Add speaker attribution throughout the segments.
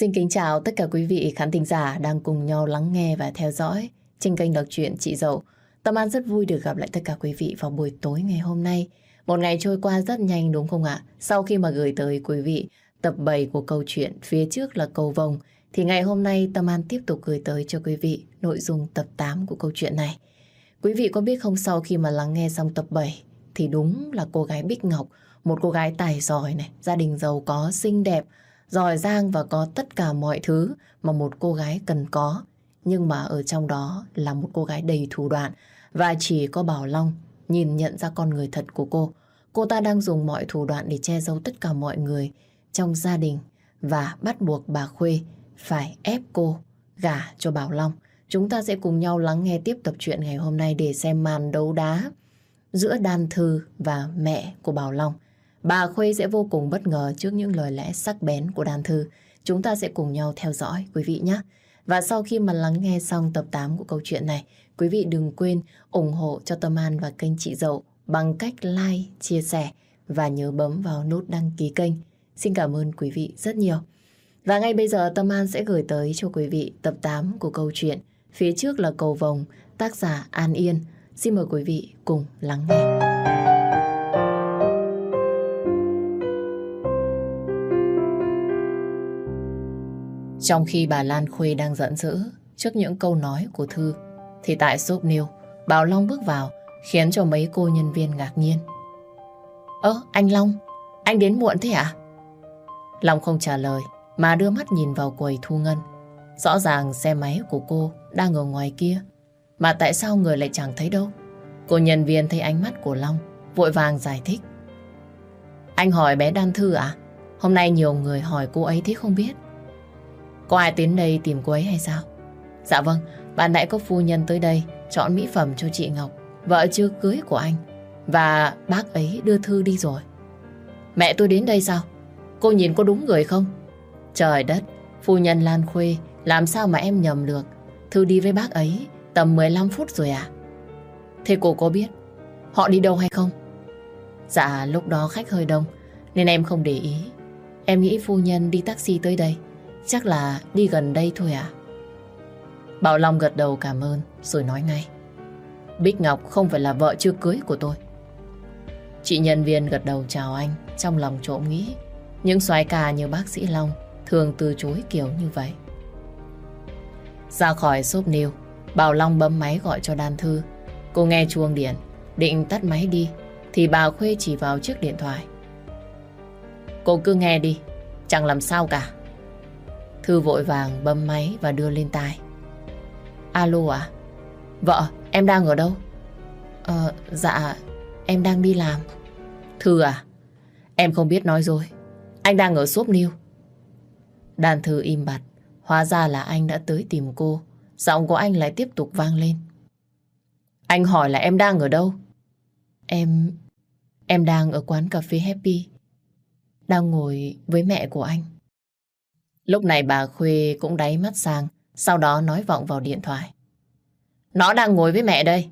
Speaker 1: Xin kính chào tất cả quý vị khán thính giả đang cùng nhau lắng nghe và theo dõi trên kênh đọc truyện Chị Dậu. Tâm An rất vui được gặp lại tất cả quý vị vào buổi tối ngày hôm nay. Một ngày trôi qua rất nhanh đúng không ạ? Sau khi mà gửi tới quý vị tập 7 của câu chuyện phía trước là cầu vồng thì ngày hôm nay Tâm An tiếp tục gửi tới cho quý vị nội dung tập 8 của câu chuyện này. Quý vị có biết không sau khi mà lắng nghe xong tập 7 thì đúng là cô gái Bích Ngọc, một cô gái tài giỏi này, gia đình giàu có, xinh đẹp, giỏi giang và có tất cả mọi thứ mà một cô gái cần có. Nhưng mà ở trong đó là một cô gái đầy thủ đoạn và chỉ có Bảo Long nhìn nhận ra con người thật của cô. Cô ta đang dùng mọi thủ đoạn để che giấu tất cả mọi người trong gia đình và bắt buộc bà Khuê phải ép cô gả cho Bảo Long. Chúng ta sẽ cùng nhau lắng nghe tiếp tập truyện ngày hôm nay để xem màn đấu đá giữa Đan Thư và mẹ của Bảo Long. Bà Khuê sẽ vô cùng bất ngờ trước những lời lẽ sắc bén của đàn Thư. Chúng ta sẽ cùng nhau theo dõi quý vị nhé. Và sau khi mà lắng nghe xong tập 8 của câu chuyện này, quý vị đừng quên ủng hộ cho Tâm An và kênh Chị Dậu bằng cách like, chia sẻ và nhớ bấm vào nút đăng ký kênh. Xin cảm ơn quý vị rất nhiều. Và ngay bây giờ Tâm An sẽ gửi tới cho quý vị tập 8 của câu chuyện Phía trước là cầu vồng, tác giả An Yên. Xin mời quý vị cùng lắng nghe. Trong khi bà Lan Khuê đang giận dữ trước những câu nói của Thư, thì tại shop New, Bảo Long bước vào khiến cho mấy cô nhân viên ngạc nhiên. Ơ, anh Long, anh đến muộn thế ạ? À? Long không trả lời, mà đưa mắt nhìn vào quầy thu ngân. Rõ ràng xe máy của cô đang ở ngoài kia, mà tại sao người lại chẳng thấy đâu? Cô nhân viên thấy ánh mắt của Long, vội vàng giải thích. Anh hỏi bé Đan Thư à? Hôm nay nhiều người hỏi cô ấy thế không biết. Có ai đến đây tìm cô ấy hay sao? Dạ vâng, bạn nãy có phu nhân tới đây chọn mỹ phẩm cho chị Ngọc, vợ chưa cưới của anh. Và bác ấy đưa Thư đi rồi. Mẹ tôi đến đây sao? Cô nhìn có đúng người không? Trời đất, phu nhân Lan Khuê, làm sao mà em nhầm được? Thư đi với bác ấy tầm 15 phút rồi à? Thế cô có biết họ đi đâu hay không? Dạ, lúc đó khách hơi đông, nên em không để ý. Em nghĩ phu nhân đi taxi tới đây. Chắc là đi gần đây thôi à? Bảo Long gật đầu cảm ơn rồi nói ngay. Bích Ngọc không phải là vợ chưa cưới của tôi. Chị nhân viên gật đầu chào anh, trong lòng trộm nghĩ. Những soái ca như bác sĩ Long thường từ chối kiểu như vậy. Ra khỏi shop New, Bảo Long bấm máy gọi cho Đan Thư. Cô nghe chuông điện, định tắt máy đi, thì bà Khuê chỉ vào chiếc điện thoại. Cô cứ nghe đi, chẳng làm sao cả. Thư vội vàng bấm máy và đưa lên tai. Alo à? Vợ, em đang ở đâu? Ờ, dạ, em đang đi làm. Thư à? Em không biết nói rồi. Anh đang ở shop New. Đàn Thư im bặt. Hóa ra là anh đã tới tìm cô. Giọng của anh lại tiếp tục vang lên. Anh hỏi là em đang ở đâu? Em... Em đang ở quán cà phê Happy. Đang ngồi với mẹ của anh. Lúc này bà Khuê cũng đáy mắt sang, sau đó nói vọng vào điện thoại. Nó đang ngồi với mẹ đây.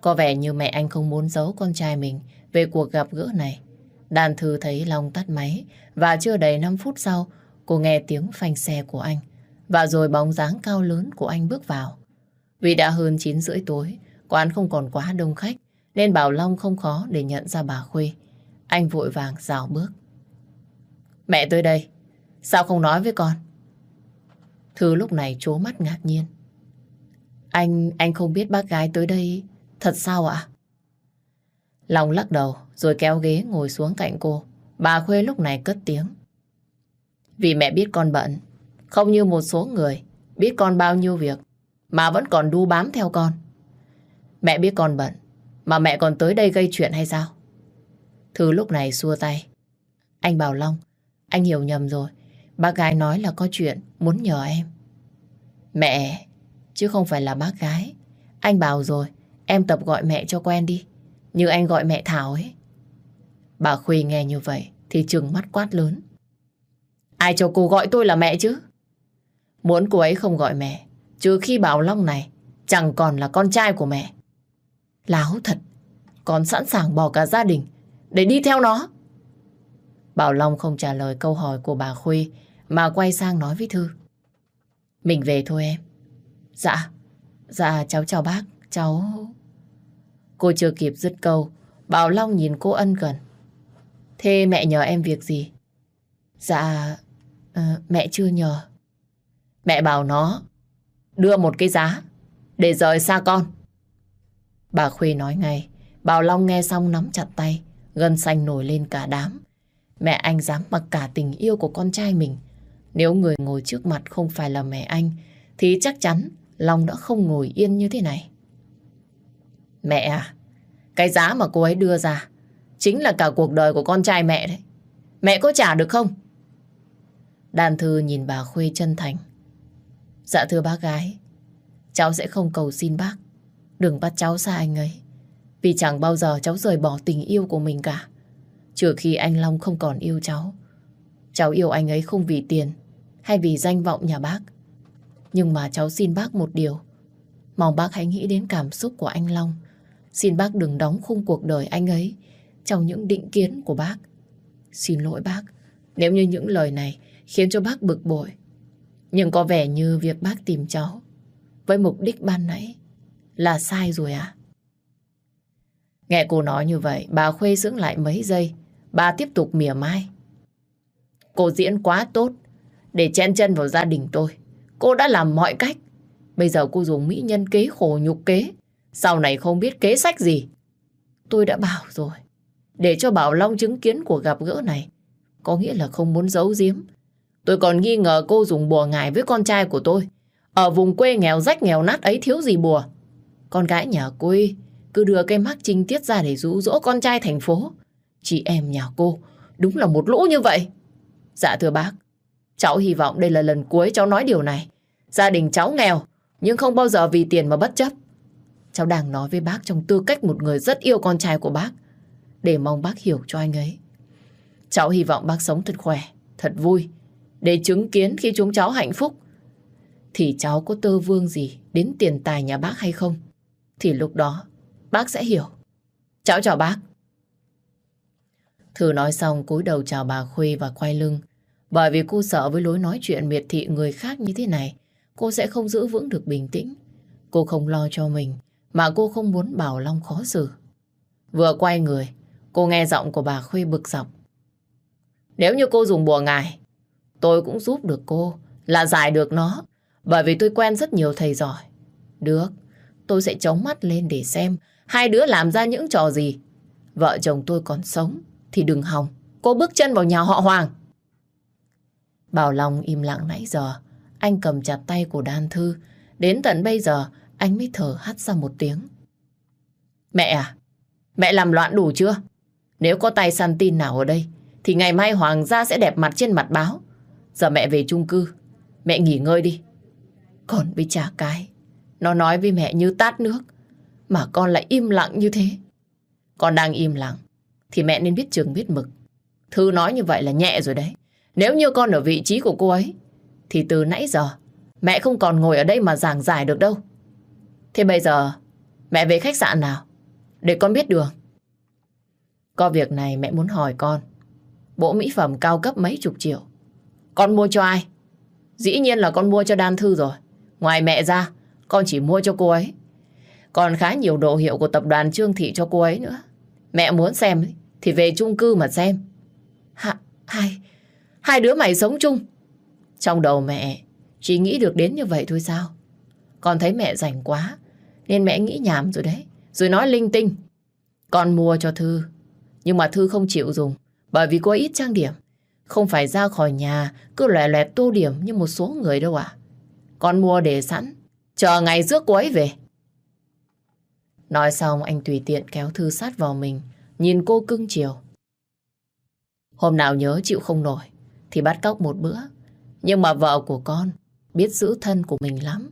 Speaker 1: Có vẻ như mẹ anh không muốn giấu con trai mình về cuộc gặp gỡ này. Đàn thư thấy Long tắt máy và chưa đầy 5 phút sau cô nghe tiếng phanh xe của anh và rồi bóng dáng cao lớn của anh bước vào. Vì đã hơn 9 rưỡi tối, quán không còn quá đông khách nên Bảo Long không khó để nhận ra bà Khuê. Anh vội vàng rào bước. Mẹ tới đây, Sao không nói với con? Thư lúc này trố mắt ngạc nhiên. Anh, anh không biết bác gái tới đây thật sao ạ? Long lắc đầu rồi kéo ghế ngồi xuống cạnh cô. Bà Khuê lúc này cất tiếng. Vì mẹ biết con bận, không như một số người biết con bao nhiêu việc mà vẫn còn đu bám theo con. Mẹ biết con bận mà mẹ còn tới đây gây chuyện hay sao? Thư lúc này xua tay. Anh Bảo Long, anh hiểu nhầm rồi. Bác gái nói là có chuyện muốn nhờ em. Mẹ, chứ không phải là bác gái. Anh bảo rồi, em tập gọi mẹ cho quen đi. Như anh gọi mẹ Thảo ấy. Bà Khuy nghe như vậy thì trừng mắt quát lớn. Ai cho cô gọi tôi là mẹ chứ? Muốn cô ấy không gọi mẹ, trừ khi Bảo Long này chẳng còn là con trai của mẹ. Láo thật, con sẵn sàng bỏ cả gia đình để đi theo nó. Bảo Long không trả lời câu hỏi của bà Khuy mà quay sang nói với Thư. Mình về thôi em. Dạ, dạ cháu chào bác, cháu... Cô chưa kịp dứt câu, Bảo Long nhìn cô ân cần. Thế mẹ nhờ em việc gì? Dạ, uh, mẹ chưa nhờ. Mẹ bảo nó đưa một cái giá để rời xa con. Bà Khuê nói ngay, Bảo Long nghe xong nắm chặt tay, gân xanh nổi lên cả đám. Mẹ anh dám mặc cả tình yêu của con trai mình. Nếu người ngồi trước mặt không phải là mẹ anh, thì chắc chắn Long đã không ngồi yên như thế này. Mẹ à, cái giá mà cô ấy đưa ra chính là cả cuộc đời của con trai mẹ đấy. Mẹ có trả được không? Đàn thư nhìn bà Khuê chân thành. Dạ thưa bác gái, cháu sẽ không cầu xin bác. Đừng bắt cháu xa anh ấy. Vì chẳng bao giờ cháu rời bỏ tình yêu của mình cả. Trừ khi anh Long không còn yêu cháu. Cháu yêu anh ấy không vì tiền hay vì danh vọng nhà bác. Nhưng mà cháu xin bác một điều. Mong bác hãy nghĩ đến cảm xúc của anh Long. Xin bác đừng đóng khung cuộc đời anh ấy trong những định kiến của bác. Xin lỗi bác, nếu như những lời này khiến cho bác bực bội. Nhưng có vẻ như việc bác tìm cháu với mục đích ban nãy là sai rồi à? Nghe cô nói như vậy, bà Khuê dưỡng lại mấy giây. Bà tiếp tục mỉa mai. Cô diễn quá tốt để chen chân vào gia đình tôi. Cô đã làm mọi cách. Bây giờ cô dùng mỹ nhân kế khổ nhục kế. Sau này không biết kế sách gì. Tôi đã bảo rồi. Để cho Bảo Long chứng kiến cuộc gặp gỡ này. Có nghĩa là không muốn giấu giếm. Tôi còn nghi ngờ cô dùng bùa ngải với con trai của tôi. Ở vùng quê nghèo rách nghèo nát ấy thiếu gì bùa. Con gái nhà quê cứ đưa cái mắt trinh tiết ra để rũ rỗ con trai thành phố. Chị em nhà cô đúng là một lũ như vậy. Dạ thưa bác, cháu hy vọng đây là lần cuối cháu nói điều này. Gia đình cháu nghèo, nhưng không bao giờ vì tiền mà bất chấp. Cháu đang nói với bác trong tư cách một người rất yêu con trai của bác, để mong bác hiểu cho anh ấy. Cháu hy vọng bác sống thật khỏe, thật vui, để chứng kiến khi chúng cháu hạnh phúc. Thì cháu có tơ vương gì đến tiền tài nhà bác hay không? Thì lúc đó bác sẽ hiểu. Cháu chào bác. Thư nói xong cúi đầu chào bà Khuê và quay lưng. Bởi vì cô sợ với lối nói chuyện miệt thị người khác như thế này, cô sẽ không giữ vững được bình tĩnh. Cô không lo cho mình, mà cô không muốn Bảo Long khó xử. Vừa quay người, cô nghe giọng của bà Khuê bực dọc. Nếu như cô dùng bùa ngài, tôi cũng giúp được cô, là giải được nó, bởi vì tôi quen rất nhiều thầy giỏi. Được, tôi sẽ chống mắt lên để xem hai đứa làm ra những trò gì. Vợ chồng tôi còn sống, thì đừng hòng. Cô bước chân vào nhà họ Hoàng. Bảo Long im lặng nãy giờ. Anh cầm chặt tay của Đan Thư. Đến tận bây giờ, anh mới thở hắt ra một tiếng. Mẹ à, mẹ làm loạn đủ chưa? Nếu có tay săn tin nào ở đây, thì ngày mai Hoàng gia sẽ đẹp mặt trên mặt báo. Giờ mẹ về chung cư, mẹ nghỉ ngơi đi. Còn với cha cái, nó nói với mẹ như tát nước, mà con lại im lặng như thế. Con đang im lặng, thì mẹ nên biết chừng biết mực. Thư nói như vậy là nhẹ rồi đấy. Nếu như con ở vị trí của cô ấy, thì từ nãy giờ mẹ không còn ngồi ở đây mà giảng giải được đâu. Thế bây giờ mẹ về khách sạn nào? Để con biết đường. Có việc này mẹ muốn hỏi con. Bộ mỹ phẩm cao cấp mấy chục triệu. Con mua cho ai? Dĩ nhiên là con mua cho Đan Thư rồi. Ngoài mẹ ra, con chỉ mua cho cô ấy. Còn khá nhiều đồ hiệu của tập đoàn Trương Thị cho cô ấy nữa. Mẹ muốn xem thì về chung cư mà xem. Hả? hai, hai đứa mày sống chung. Trong đầu mẹ chỉ nghĩ được đến như vậy thôi sao? Con thấy mẹ rảnh quá nên mẹ nghĩ nhảm rồi đấy. Rồi nói linh tinh. Con mua cho Thư. Nhưng mà Thư không chịu dùng bởi vì cô ít trang điểm. Không phải ra khỏi nhà cứ lòe lòe tô điểm như một số người đâu ạ. Con mua để sẵn. Chờ ngày rước cô ấy về. Nói xong anh tùy tiện kéo Thư sát vào mình, nhìn cô cưng chiều. Hôm nào nhớ chịu không nổi, thì bắt cóc một bữa. Nhưng mà vợ của con biết giữ thân của mình lắm.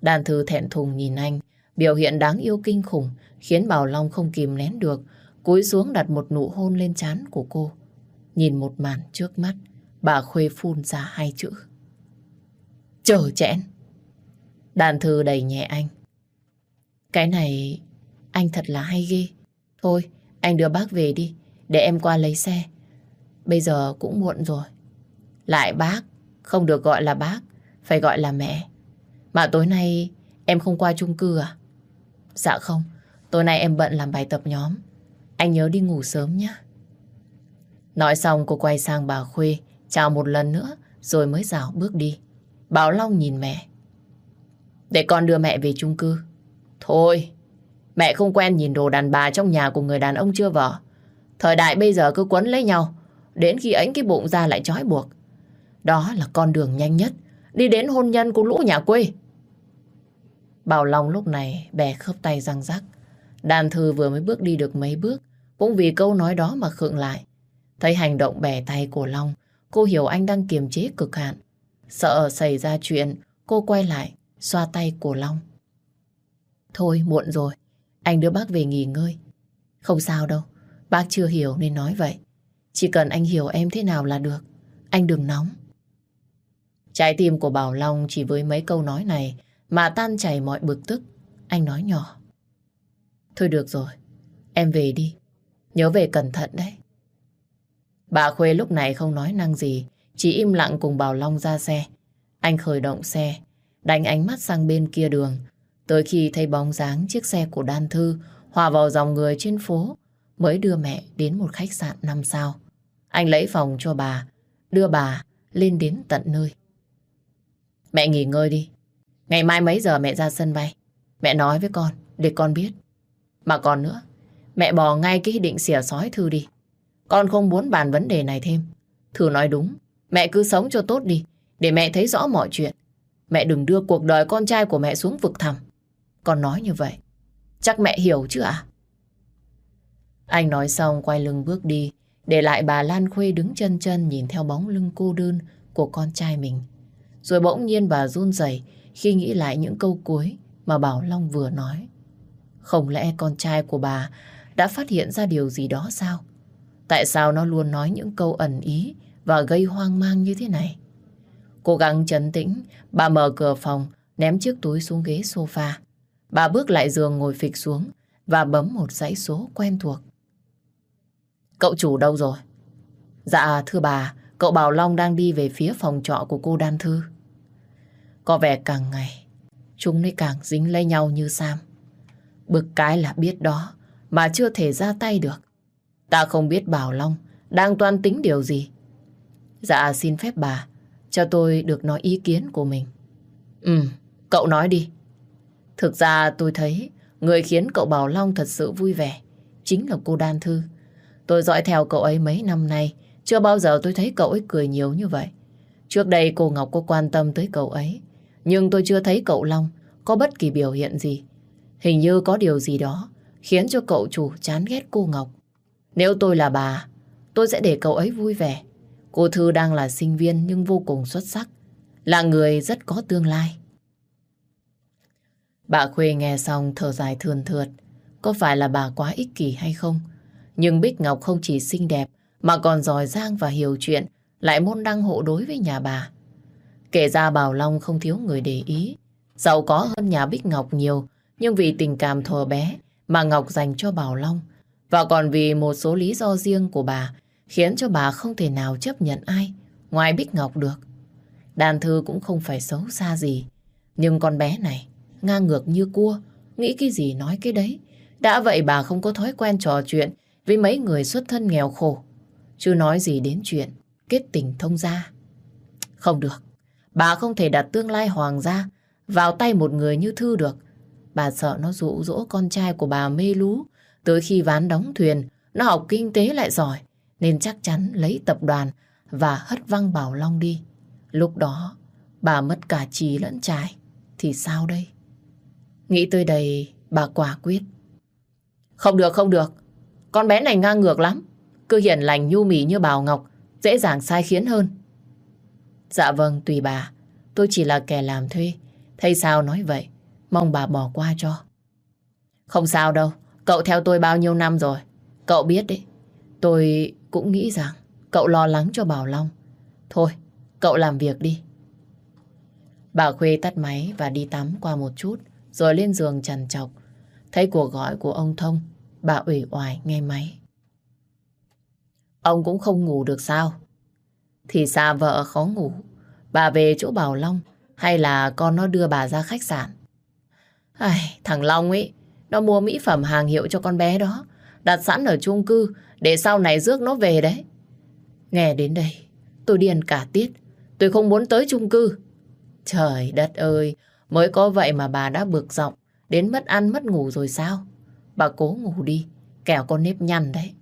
Speaker 1: Đàn Thư thẹn thùng nhìn anh, biểu hiện đáng yêu kinh khủng, khiến Bảo Long không kìm nén được, cúi xuống đặt một nụ hôn lên trán của cô. Nhìn một màn trước mắt, bà Khuê phun ra hai chữ. Chờ chẽn. Đàn Thư đầy nhẹ anh, cái này anh thật là hay ghê. Thôi, anh đưa bác về đi, để em qua lấy xe. Bây giờ cũng muộn rồi. Lại bác, không được gọi là bác, phải gọi là mẹ. Mà tối nay em không qua chung cư à? Dạ không, tối nay em bận làm bài tập nhóm. Anh nhớ đi ngủ sớm nhé. Nói xong cô quay sang bà Khuê, chào một lần nữa, rồi mới rảo bước đi. Bảo Long nhìn mẹ. Để con đưa mẹ về chung cư. Thôi, mẹ không quen nhìn đồ đàn bà trong nhà của người đàn ông chưa vợ. Thời đại bây giờ cứ quấn lấy nhau, đến khi ấy cái bụng ra lại trói buộc. Đó là con đường nhanh nhất, đi đến hôn nhân của lũ nhà quê. Bảo Long lúc này bè khớp tay răng rắc. Đàn thư vừa mới bước đi được mấy bước, cũng vì câu nói đó mà khựng lại. Thấy hành động bẻ tay của Long, cô hiểu anh đang kiềm chế cực hạn. Sợ xảy ra chuyện, cô quay lại, xoa tay của Long. Thôi, muộn rồi. Anh đưa bác về nghỉ ngơi. Không sao đâu, bác chưa hiểu nên nói vậy. Chỉ cần anh hiểu em thế nào là được. Anh đừng nóng. Trái tim của Bảo Long chỉ với mấy câu nói này mà tan chảy mọi bực tức. Anh nói nhỏ. Thôi được rồi, em về đi. Nhớ về cẩn thận đấy. Bà Khuê lúc này không nói năng gì, chỉ im lặng cùng Bảo Long ra xe. Anh khởi động xe, đánh ánh mắt sang bên kia đường. Tới khi thấy bóng dáng chiếc xe của Đan Thư hòa vào dòng người trên phố, mới đưa mẹ đến một khách sạn năm sao. Anh lấy phòng cho bà, đưa bà lên đến tận nơi. Mẹ nghỉ ngơi đi. Ngày mai mấy giờ mẹ ra sân bay? Mẹ nói với con, để con biết. Mà còn nữa, mẹ bỏ ngay cái định xỉa sói Thư đi. Con không muốn bàn vấn đề này thêm. Thư nói đúng, mẹ cứ sống cho tốt đi, để mẹ thấy rõ mọi chuyện. Mẹ đừng đưa cuộc đời con trai của mẹ xuống vực thẳm. Con nói như vậy, chắc mẹ hiểu chứ ạ? Anh nói xong quay lưng bước đi, để lại bà Lan Khuê đứng chân chân nhìn theo bóng lưng cô đơn của con trai mình. Rồi bỗng nhiên bà run rẩy khi nghĩ lại những câu cuối mà Bảo Long vừa nói. Không lẽ con trai của bà đã phát hiện ra điều gì đó sao? Tại sao nó luôn nói những câu ẩn ý và gây hoang mang như thế này? Cố gắng trấn tĩnh, bà mở cửa phòng, ném chiếc túi xuống ghế sofa. Bà bước lại giường ngồi phịch xuống và bấm một dãy số quen thuộc. Cậu chủ đâu rồi? Dạ, thưa bà, cậu Bảo Long đang đi về phía phòng trọ của cô Đan Thư. Có vẻ càng ngày, chúng ấy càng dính lấy nhau như Sam. Bực cái là biết đó, mà chưa thể ra tay được. Ta không biết Bảo Long đang toan tính điều gì. Dạ, xin phép bà, cho tôi được nói ý kiến của mình. Ừ, cậu nói đi. Thực ra tôi thấy người khiến cậu Bảo Long thật sự vui vẻ chính là cô Đan Thư. Tôi dõi theo cậu ấy mấy năm nay, chưa bao giờ tôi thấy cậu ấy cười nhiều như vậy. Trước đây cô Ngọc có quan tâm tới cậu ấy, nhưng tôi chưa thấy cậu Long có bất kỳ biểu hiện gì. Hình như có điều gì đó khiến cho cậu chủ chán ghét cô Ngọc. Nếu tôi là bà, tôi sẽ để cậu ấy vui vẻ. Cô Thư đang là sinh viên nhưng vô cùng xuất sắc, là người rất có tương lai. Bà Khuê nghe xong thở dài thườn thượt. Có phải là bà quá ích kỷ hay không? Nhưng Bích Ngọc không chỉ xinh đẹp mà còn giỏi giang và hiểu chuyện, lại môn đăng hộ đối với nhà bà. Kể ra Bảo Long không thiếu người để ý. Giàu có hơn nhà Bích Ngọc nhiều, nhưng vì tình cảm thờ bé mà Ngọc dành cho Bảo Long, và còn vì một số lý do riêng của bà, khiến cho bà không thể nào chấp nhận ai ngoài Bích Ngọc được. Đàn thư cũng không phải xấu xa gì, nhưng con bé này ngang ngược như cua, nghĩ cái gì nói cái đấy. Đã vậy bà không có thói quen trò chuyện với mấy người xuất thân nghèo khổ, chưa nói gì đến chuyện kết tình thông gia. Không được, bà không thể đặt tương lai hoàng gia vào tay một người như Thư được. Bà sợ nó dụ dỗ con trai của bà mê lú, tới khi ván đóng thuyền, nó học kinh tế lại giỏi, nên chắc chắn lấy tập đoàn và hất văng Bảo Long đi. Lúc đó, bà mất cả trí lẫn trái thì sao đây? Nghĩ tới đây, bà quả quyết. Không được, không được. Con bé này ngang ngược lắm. Cứ hiền lành nhu mì như Bảo Ngọc, dễ dàng sai khiến hơn. Dạ vâng, tùy bà. Tôi chỉ là kẻ làm thuê. Thấy sao nói vậy, mong bà bỏ qua cho. Không sao đâu, cậu theo tôi bao nhiêu năm rồi. Cậu biết đấy, tôi cũng nghĩ rằng cậu lo lắng cho Bảo Long. Thôi, cậu làm việc đi. Bà Khuê tắt máy và đi tắm qua một chút, rồi lên giường trằn trọc. Thấy cuộc gọi của ông Thông, bà ủy oải nghe máy. Ông cũng không ngủ được sao? Thì xa vợ khó ngủ. Bà về chỗ Bảo Long hay là con nó đưa bà ra khách sạn? Ai, thằng Long ấy, nó mua mỹ phẩm hàng hiệu cho con bé đó. Đặt sẵn ở chung cư để sau này rước nó về đấy. Nghe đến đây, tôi điên cả tiết. Tôi không muốn tới chung cư. Trời đất ơi, mới có vậy mà bà đã bực giọng, đến mất ăn mất ngủ rồi sao? Bà cố ngủ đi, kẻo con nếp nhăn đấy.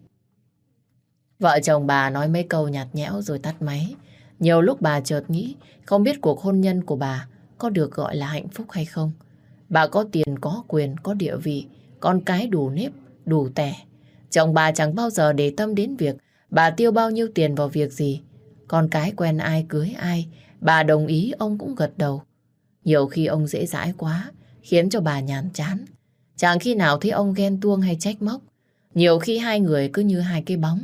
Speaker 1: Vợ chồng bà nói mấy câu nhạt nhẽo rồi tắt máy. Nhiều lúc bà chợt nghĩ không biết cuộc hôn nhân của bà có được gọi là hạnh phúc hay không. Bà có tiền, có quyền, có địa vị, con cái đủ nếp, đủ tẻ. Chồng bà chẳng bao giờ để tâm đến việc bà tiêu bao nhiêu tiền vào việc gì. Con cái quen ai cưới ai, bà đồng ý ông cũng gật đầu. Nhiều khi ông dễ dãi quá, khiến cho bà nhàn chán. Chẳng khi nào thấy ông ghen tuông hay trách móc. Nhiều khi hai người cứ như hai cái bóng.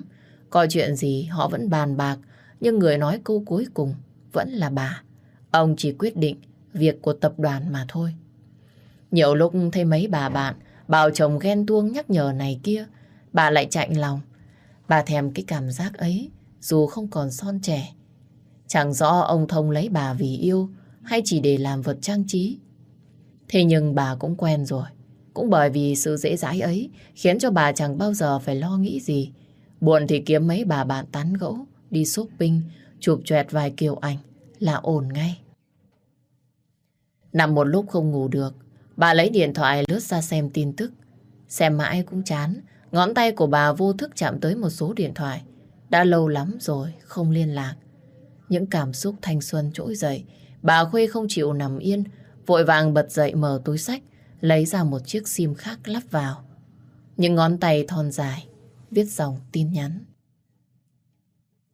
Speaker 1: Có chuyện gì họ vẫn bàn bạc, nhưng người nói câu cuối cùng vẫn là bà. Ông chỉ quyết định việc của tập đoàn mà thôi. Nhiều lúc thấy mấy bà bạn bảo chồng ghen tuông nhắc nhở này kia, bà lại chạnh lòng. Bà thèm cái cảm giác ấy dù không còn son trẻ. Chẳng rõ ông Thông lấy bà vì yêu hay chỉ để làm vật trang trí. Thế nhưng bà cũng quen rồi. Cũng bởi vì sự dễ dãi ấy khiến cho bà chẳng bao giờ phải lo nghĩ gì. Buồn thì kiếm mấy bà bạn tán gẫu, đi shopping, chụp choẹt vài kiểu ảnh là ổn ngay. Nằm một lúc không ngủ được, bà lấy điện thoại lướt ra xem tin tức. Xem mãi cũng chán, ngón tay của bà vô thức chạm tới một số điện thoại. Đã lâu lắm rồi không liên lạc. Những cảm xúc thanh xuân trỗi dậy, bà Khuê không chịu nằm yên, vội vàng bật dậy mở túi sách, lấy ra một chiếc sim khác lắp vào. Những ngón tay thon dài, viết dòng tin nhắn.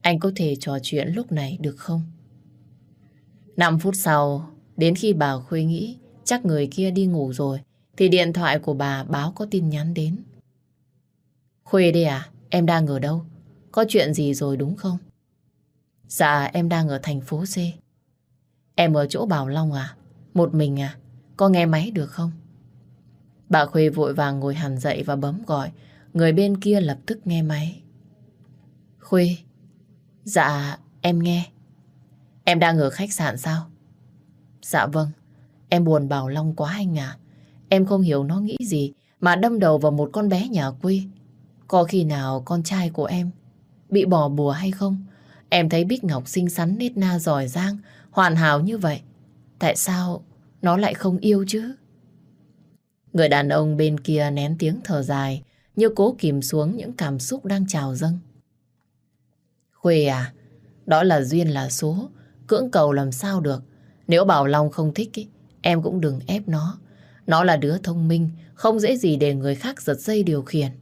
Speaker 1: Anh có thể trò chuyện lúc này được không? 5 phút sau, đến khi bà Khuê nghĩ chắc người kia đi ngủ rồi, thì điện thoại của bà báo có tin nhắn đến. Khuê đây à? Em đang ở đâu? Có chuyện gì rồi đúng không? Dạ, em đang ở thành phố C. Em ở chỗ Bảo Long à? Một mình à? Có nghe máy được không? Bà Khuê vội vàng ngồi hẳn dậy và bấm gọi. Người bên kia lập tức nghe máy. Khuê. Dạ, em nghe. Em đang ở khách sạn sao? Dạ vâng. Em buồn Bảo Long quá anh à. Em không hiểu nó nghĩ gì mà đâm đầu vào một con bé nhà quê. Có khi nào con trai của em bị bỏ bùa hay không? Em thấy Bích Ngọc xinh xắn nết na giỏi giang, hoàn hảo như vậy. Tại sao nó lại không yêu chứ? Người đàn ông bên kia nén tiếng thở dài, như cố kìm xuống những cảm xúc đang trào dâng. Khuê à, đó là duyên là số, cưỡng cầu làm sao được. Nếu Bảo Long không thích, ý, em cũng đừng ép nó. Nó là đứa thông minh, không dễ gì để người khác giật dây điều khiển.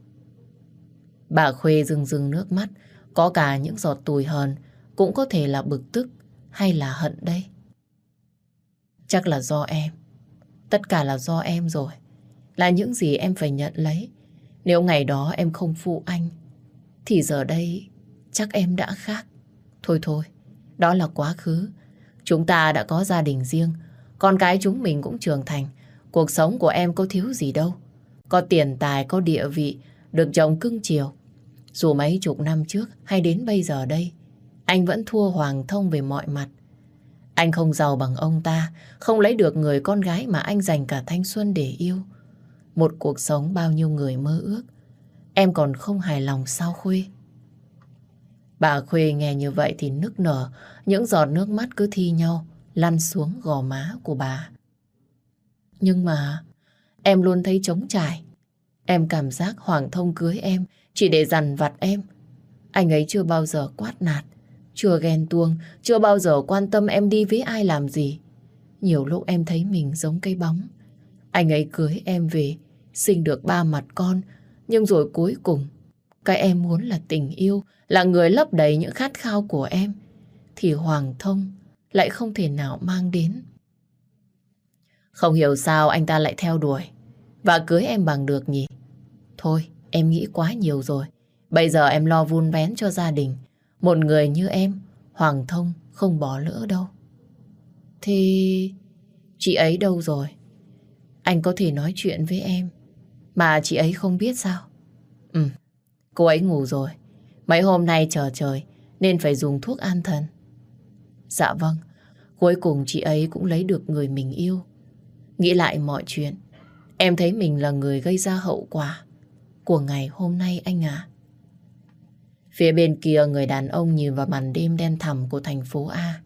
Speaker 1: Bà Khuê rưng rưng nước mắt, có cả những giọt tủi hờn, cũng có thể là bực tức hay là hận đây. Chắc là do em. Tất cả là do em rồi. Là những gì em phải nhận lấy. Nếu ngày đó em không phụ anh, thì giờ đây chắc em đã khác. Thôi thôi, đó là quá khứ. Chúng ta đã có gia đình riêng, con cái chúng mình cũng trưởng thành. Cuộc sống của em có thiếu gì đâu. Có tiền tài, có địa vị, được chồng cưng chiều. Dù mấy chục năm trước hay đến bây giờ đây, anh vẫn thua Hoàng Thông về mọi mặt. Anh không giàu bằng ông ta, không lấy được người con gái mà anh dành cả thanh xuân để yêu. Một cuộc sống bao nhiêu người mơ ước. Em còn không hài lòng sao Khuê? Bà Khuê nghe như vậy thì nức nở, những giọt nước mắt cứ thi nhau, lăn xuống gò má của bà. Nhưng mà em luôn thấy trống trải. Em cảm giác Hoàng Thông cưới em chỉ để dằn vặt em. Anh ấy chưa bao giờ quát nạt, chưa ghen tuông, chưa bao giờ quan tâm em đi với ai làm gì. Nhiều lúc em thấy mình giống cây bóng. Anh ấy cưới em về, sinh được ba mặt con, nhưng rồi cuối cùng, cái em muốn là tình yêu, là người lấp đầy những khát khao của em, thì Hoàng Thông lại không thể nào mang đến. Không hiểu sao anh ta lại theo đuổi và cưới em bằng được nhỉ? Thôi, em nghĩ quá nhiều rồi. Bây giờ em lo vun vén cho gia đình. Một người như em, Hoàng Thông không bỏ lỡ đâu. Thì... Chị ấy đâu rồi? Anh có thể nói chuyện với em. Mà chị ấy không biết sao? Ừ, cô ấy ngủ rồi. Mấy hôm nay chờ trời nên phải dùng thuốc an thần. Dạ vâng, cuối cùng chị ấy cũng lấy được người mình yêu. Nghĩ lại mọi chuyện, em thấy mình là người gây ra hậu quả của ngày hôm nay anh à. Phía bên kia người đàn ông nhìn vào màn đêm đen thẳm của thành phố A.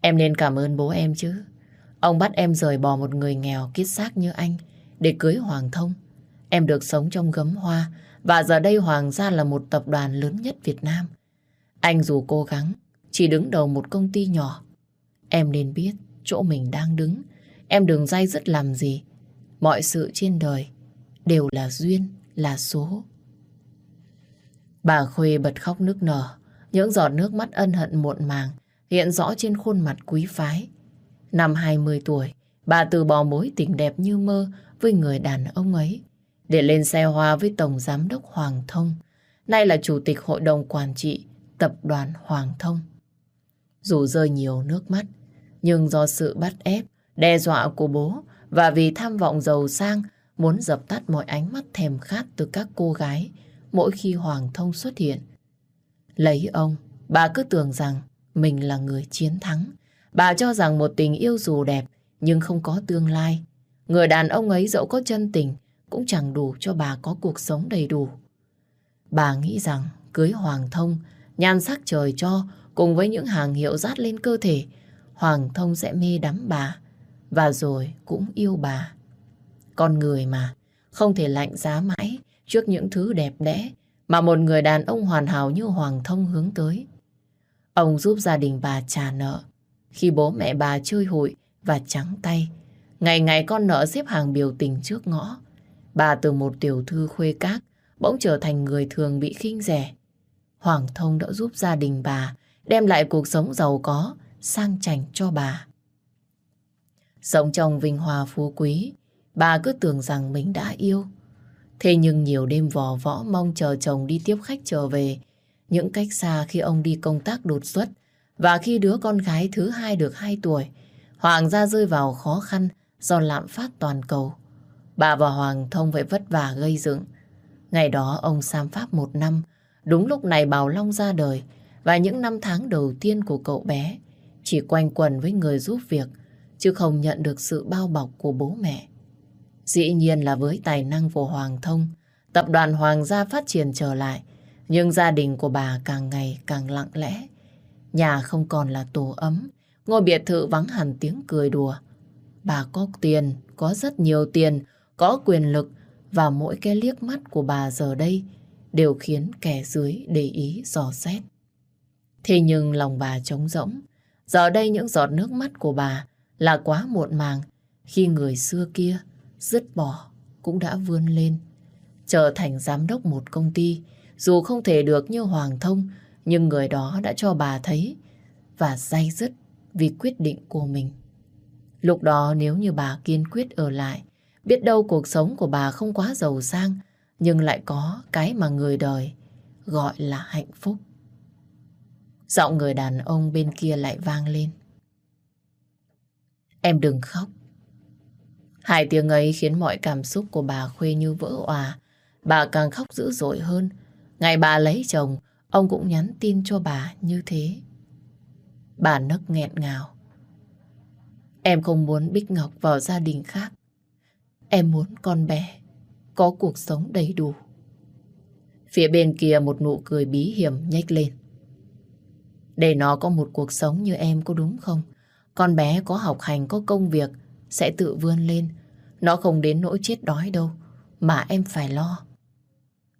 Speaker 1: Em nên cảm ơn bố em chứ. Ông bắt em rời bỏ một người nghèo kiết xác như anh để cưới Hoàng Thông. Em được sống trong gấm hoa và giờ đây Hoàng gia là một tập đoàn lớn nhất Việt Nam. Anh dù cố gắng chỉ đứng đầu một công ty nhỏ. Em nên biết chỗ mình đang đứng. Em đừng dây dứt làm gì. Mọi sự trên đời đều là duyên, là số. Bà Khuê bật khóc nức nở. Những giọt nước mắt ân hận muộn màng hiện rõ trên khuôn mặt quý phái. Năm 20 tuổi, bà từ bỏ mối tình đẹp như mơ với người đàn ông ấy để lên xe hoa với Tổng Giám đốc Hoàng Thông, nay là Chủ tịch Hội đồng Quản trị Tập đoàn Hoàng Thông. Dù rơi nhiều nước mắt, nhưng do sự bắt ép, đe dọa của bố và vì tham vọng giàu sang muốn dập tắt mọi ánh mắt thèm khát từ các cô gái mỗi khi Hoàng Thông xuất hiện. Lấy ông, bà cứ tưởng rằng mình là người chiến thắng. Bà cho rằng một tình yêu dù đẹp nhưng không có tương lai. Người đàn ông ấy dẫu có chân tình cũng chẳng đủ cho bà có cuộc sống đầy đủ. Bà nghĩ rằng cưới Hoàng Thông, nhan sắc trời cho cùng với những hàng hiệu rát lên cơ thể, Hoàng Thông sẽ mê đắm bà và rồi cũng yêu bà. Con người mà, không thể lạnh giá mãi trước những thứ đẹp đẽ mà một người đàn ông hoàn hảo như Hoàng Thông hướng tới. Ông giúp gia đình bà trả nợ. Khi bố mẹ bà chơi hụi và trắng tay, ngày ngày con nợ xếp hàng biểu tình trước ngõ. Bà từ một tiểu thư khuê các bỗng trở thành người thường bị khinh rẻ. Hoàng Thông đã giúp gia đình bà đem lại cuộc sống giàu có, sang chảnh cho bà. Sống trong vinh hoa phú quý, bà cứ tưởng rằng mình đã yêu. Thế nhưng nhiều đêm vò võ mong chờ chồng đi tiếp khách trở về, những cách xa khi ông đi công tác đột xuất, và khi đứa con gái thứ hai được 2 tuổi, Hoàng gia rơi vào khó khăn do lạm phát toàn cầu. Bà và Hoàng thông phải vất vả gây dựng. Ngày đó ông Sam Pháp một năm, đúng lúc này Bảo Long ra đời, và những năm tháng đầu tiên của cậu bé chỉ quanh quẩn với người giúp việc, chứ không nhận được sự bao bọc của bố mẹ. Dĩ nhiên là với tài năng của Hoàng Thông, tập đoàn Hoàng gia phát triển trở lại, nhưng gia đình của bà càng ngày càng lặng lẽ. Nhà không còn là tổ ấm, ngôi biệt thự vắng hẳn tiếng cười đùa. Bà có tiền, có rất nhiều tiền, có quyền lực và mỗi cái liếc mắt của bà giờ đây đều khiến kẻ dưới để ý dò xét. Thế nhưng lòng bà trống rỗng. Giờ đây những giọt nước mắt của bà là quá muộn màng khi người xưa kia dứt bỏ cũng đã vươn lên. Trở thành giám đốc một công ty, dù không thể được như Hoàng Thông, nhưng người đó đã cho bà thấy và day dứt vì quyết định của mình. Lúc đó nếu như bà kiên quyết ở lại, biết đâu cuộc sống của bà không quá giàu sang, nhưng lại có cái mà người đời gọi là hạnh phúc. Giọng người đàn ông bên kia lại vang lên. Em đừng khóc. Hai tiếng ấy khiến mọi cảm xúc của bà Khuê như vỡ òa. Bà càng khóc dữ dội hơn. Ngày bà lấy chồng, ông cũng nhắn tin cho bà như thế. Bà nấc nghẹn ngào. Em không muốn Bích Ngọc vào gia đình khác. Em muốn con bé có cuộc sống đầy đủ. Phía bên kia một nụ cười bí hiểm nhếch lên. Để nó có một cuộc sống như em có đúng không? Con bé có học hành, có công việc, sẽ tự vươn lên. Nó không đến nỗi chết đói đâu, mà em phải lo.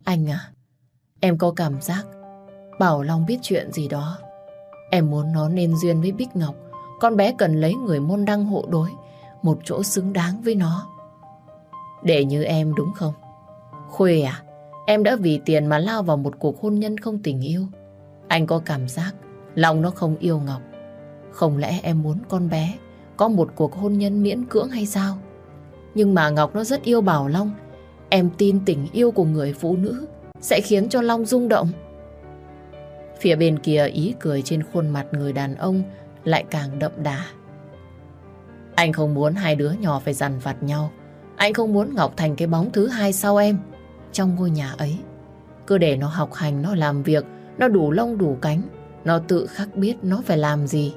Speaker 1: Anh à, em có cảm giác Bảo Long biết chuyện gì đó. Em muốn nó nên duyên với Bích Ngọc. Con bé cần lấy người môn đăng hộ đối, một chỗ xứng đáng với nó. Để như em đúng không? Khuê à, em đã vì tiền mà lao vào một cuộc hôn nhân không tình yêu. Anh có cảm giác lòng nó không yêu Ngọc. Không lẽ em muốn con bé có một cuộc hôn nhân miễn cưỡng hay sao? Nhưng mà Ngọc nó rất yêu Bảo Long. Em tin tình yêu của người phụ nữ sẽ khiến cho Long rung động. Phía bên kia ý cười trên khuôn mặt người đàn ông lại càng đậm đà. Anh không muốn hai đứa nhỏ phải dằn vặt nhau. Anh không muốn Ngọc thành cái bóng thứ hai sau em trong ngôi nhà ấy. Cứ để nó học hành, nó làm việc, nó đủ lông đủ cánh nó tự khắc biết nó phải làm gì.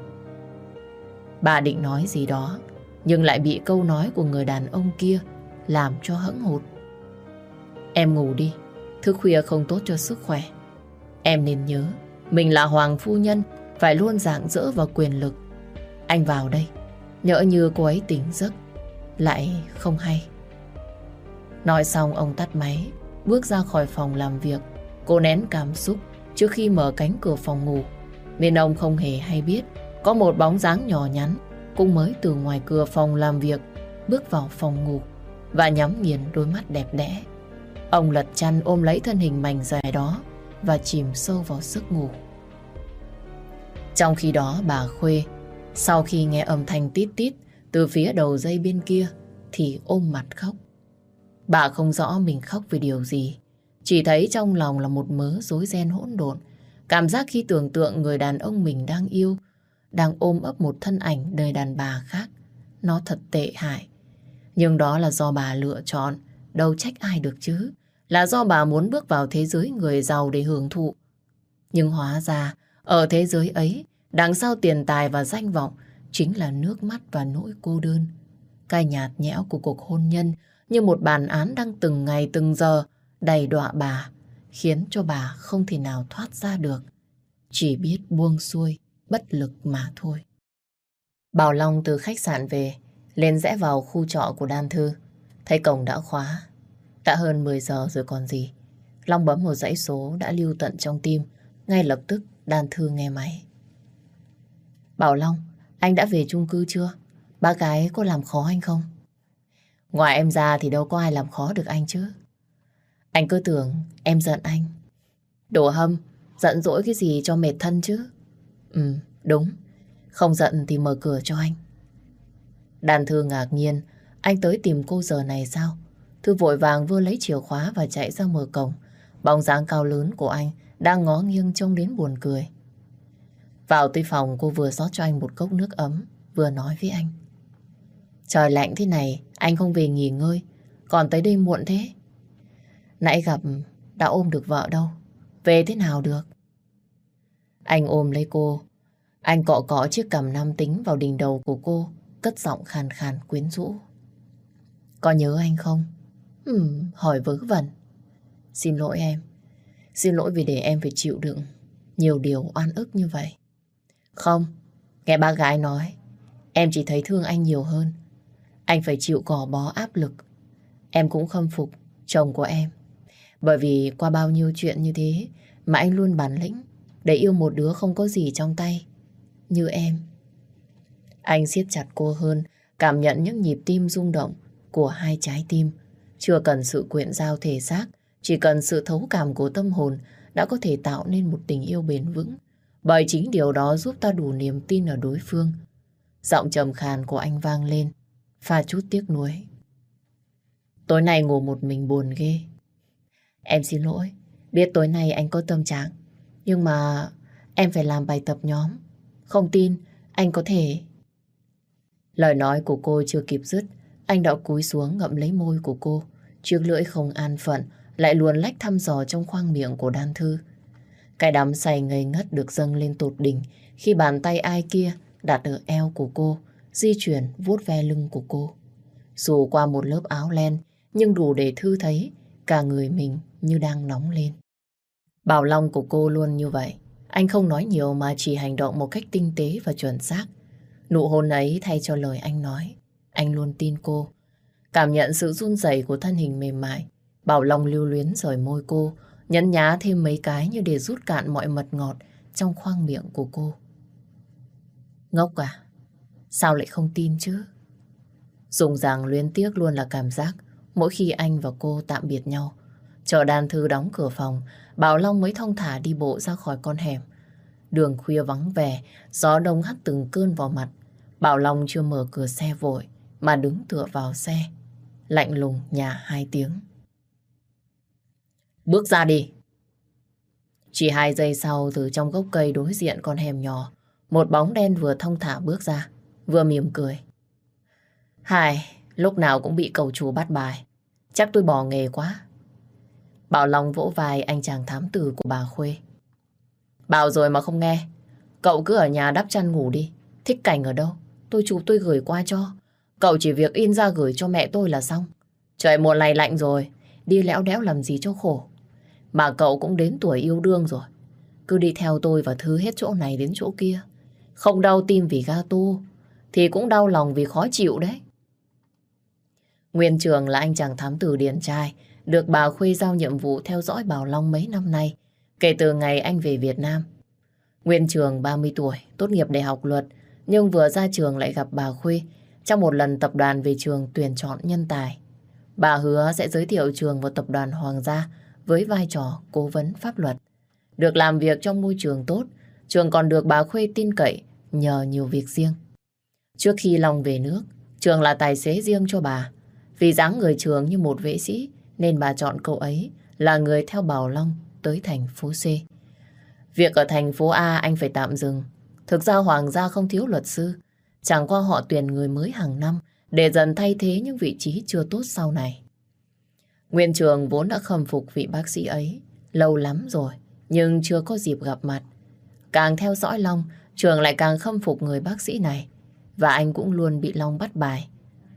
Speaker 1: Bà định nói gì đó, nhưng lại bị câu nói của người đàn ông kia làm cho hững hụt. Em ngủ đi, thức khuya không tốt cho sức khỏe. Em nên nhớ, mình là hoàng phu nhân, phải luôn dạng dỡ vào quyền lực. Anh vào đây, nhỡ như cô ấy tỉnh giấc, lại không hay. Nói xong ông tắt máy, bước ra khỏi phòng làm việc. Cô nén cảm xúc trước khi mở cánh cửa phòng ngủ. Nên ông không hề hay biết có một bóng dáng nhỏ nhắn cũng mới từ ngoài cửa phòng làm việc bước vào phòng ngủ và nhắm nghiền đôi mắt đẹp đẽ. Ông lật chăn ôm lấy thân hình mảnh dài đó và chìm sâu vào giấc ngủ. Trong khi đó bà Khuê, sau khi nghe âm thanh tít tít từ phía đầu dây bên kia, thì ôm mặt khóc. Bà không rõ mình khóc vì điều gì, chỉ thấy trong lòng là một mớ rối ren hỗn độn. Cảm giác khi tưởng tượng người đàn ông mình đang yêu, đang ôm ấp một thân ảnh đời đàn bà khác, nó thật tệ hại. Nhưng đó là do bà lựa chọn, đâu trách ai được chứ. Là do bà muốn bước vào thế giới người giàu để hưởng thụ. Nhưng hóa ra, ở thế giới ấy, đằng sau tiền tài và danh vọng chính là nước mắt và nỗi cô đơn. Cái nhạt nhẽo của cuộc hôn nhân như một bản án đang từng ngày từng giờ đầy đọa bà, khiến cho bà không thể nào thoát ra được. Chỉ biết buông xuôi, bất lực mà thôi. Bảo Long từ khách sạn về, lên rẽ vào khu trọ của Đan Thư. Thấy cổng đã khóa. Đã hơn 10 giờ rồi còn gì. Long bấm một dãy số đã lưu tận trong tim. Ngay lập tức Đan Thư nghe máy. Bảo Long, anh đã về chung cư chưa? Ba gái có làm khó anh không? Ngoài em ra thì đâu có ai làm khó được anh chứ. Anh cứ tưởng em giận anh. Đồ hâm, giận dỗi cái gì cho mệt thân chứ. Ừ, đúng. Không giận thì mở cửa cho anh. Đàn thư ngạc nhiên, anh tới tìm cô giờ này sao? Thư vội vàng vừa lấy chìa khóa và chạy ra mở cổng. Bóng dáng cao lớn của anh đang ngó nghiêng trông đến buồn cười. Vào tới phòng cô vừa rót cho anh một cốc nước ấm, vừa nói với anh. Trời lạnh thế này, anh không về nghỉ ngơi, còn tới đây muộn thế. Nãy gặp, đã ôm được vợ đâu, về thế nào được? Anh ôm lấy cô, anh cọ cọ chiếc cằm nam tính vào đỉnh đầu của cô, cất giọng khàn khàn quyến rũ. Có nhớ anh không? Hmm, hỏi vớ vẩn. Xin lỗi em. Xin lỗi vì để em phải chịu đựng nhiều điều oan ức như vậy. Không, nghe ba gái nói, em chỉ thấy thương anh nhiều hơn. Anh phải chịu cỏ bó áp lực. Em cũng khâm phục chồng của em. Bởi vì qua bao nhiêu chuyện như thế mà anh luôn bản lĩnh để yêu một đứa không có gì trong tay. Như em. Anh siết chặt cô hơn, cảm nhận những nhịp tim rung động của hai trái tim. Chưa cần sự quyện giao thể xác, chỉ cần sự thấu cảm của tâm hồn đã có thể tạo nên một tình yêu bền vững. Bởi chính điều đó giúp ta đủ niềm tin ở đối phương. Giọng trầm khàn của anh vang lên, pha chút tiếc nuối. Tối nay ngủ một mình buồn ghê. Em xin lỗi, biết tối nay anh có tâm trạng, nhưng mà em phải làm bài tập nhóm. Không tin, anh có thể... Lời nói của cô chưa kịp dứt, anh đã cúi xuống ngậm lấy môi của cô. Chiếc lưỡi không an phận, lại luồn lách thăm dò trong khoang miệng của đan thư. Cái đám say ngây ngất được dâng lên tột đỉnh khi bàn tay ai kia đặt ở eo của cô, di chuyển vuốt ve lưng của cô. Dù qua một lớp áo len, nhưng đủ để Thư thấy cả người mình như đang nóng lên. Bảo Long của cô luôn như vậy. Anh không nói nhiều mà chỉ hành động một cách tinh tế và chuẩn xác. Nụ hôn ấy thay cho lời anh nói. Anh luôn tin cô. Cảm nhận sự run rẩy của thân hình mềm mại. Bảo Long lưu luyến rời môi cô, nhấn nhá thêm mấy cái như để rút cạn mọi mật ngọt trong khoang miệng của cô. Ngốc à? Sao lại không tin chứ? Dùng rằng luyến tiếc luôn là cảm giác mỗi khi anh và cô tạm biệt nhau. Chợ đàn thư đóng cửa phòng, Bảo Long mới thông thả đi bộ ra khỏi con hẻm. Đường khuya vắng vẻ, gió đông hắt từng cơn vào mặt. Bảo Long chưa mở cửa xe vội, mà đứng tựa vào xe. Lạnh lùng nhà hai tiếng. Bước ra đi. Chỉ hai giây sau từ trong gốc cây đối diện con hẻm nhỏ, một bóng đen vừa thông thả bước ra, vừa mỉm cười. Hai, lúc nào cũng bị cầu chủ bắt bài. Chắc tôi bỏ nghề quá. Bảo Long vỗ vai anh chàng thám tử của bà Khuê. Bảo rồi mà không nghe. Cậu cứ ở nhà đắp chăn ngủ đi. Thích cảnh ở đâu? Tôi chụp tôi gửi qua cho. Cậu chỉ việc in ra gửi cho mẹ tôi là xong. Trời mùa này lạnh rồi. Đi lẽo đẽo làm gì cho khổ. Mà cậu cũng đến tuổi yêu đương rồi. Cứ đi theo tôi và thứ hết chỗ này đến chỗ kia. Không đau tim vì gato. Thì cũng đau lòng vì khó chịu đấy. Nguyên Trường là anh chàng thám tử điển trai. Được bà Khuê giao nhiệm vụ theo dõi Bảo Long mấy năm nay. Kể từ ngày anh về Việt Nam. Nguyên Trường 30 tuổi, tốt nghiệp đại học luật, nhưng vừa ra trường lại gặp bà Khuê trong một lần tập đoàn về trường tuyển chọn nhân tài. Bà hứa sẽ giới thiệu trường vào tập đoàn Hoàng gia với vai trò cố vấn pháp luật. Được làm việc trong môi trường tốt, trường còn được bà Khuê tin cậy nhờ nhiều việc riêng. Trước khi Long về nước, trường là tài xế riêng cho bà. Vì dáng người trường như một vệ sĩ nên bà chọn cậu ấy là người theo Bảo Long tới thành phố C. Việc ở thành phố A anh phải tạm dừng. Thực ra Hoàng gia không thiếu luật sư. Chẳng qua họ tuyển người mới hàng năm để dần thay thế những vị trí chưa tốt sau này. Nguyên Trường vốn đã khâm phục vị bác sĩ ấy lâu lắm rồi, nhưng chưa có dịp gặp mặt. Càng theo dõi Long, Trường lại càng khâm phục người bác sĩ này. Và anh cũng luôn bị Long bắt bài.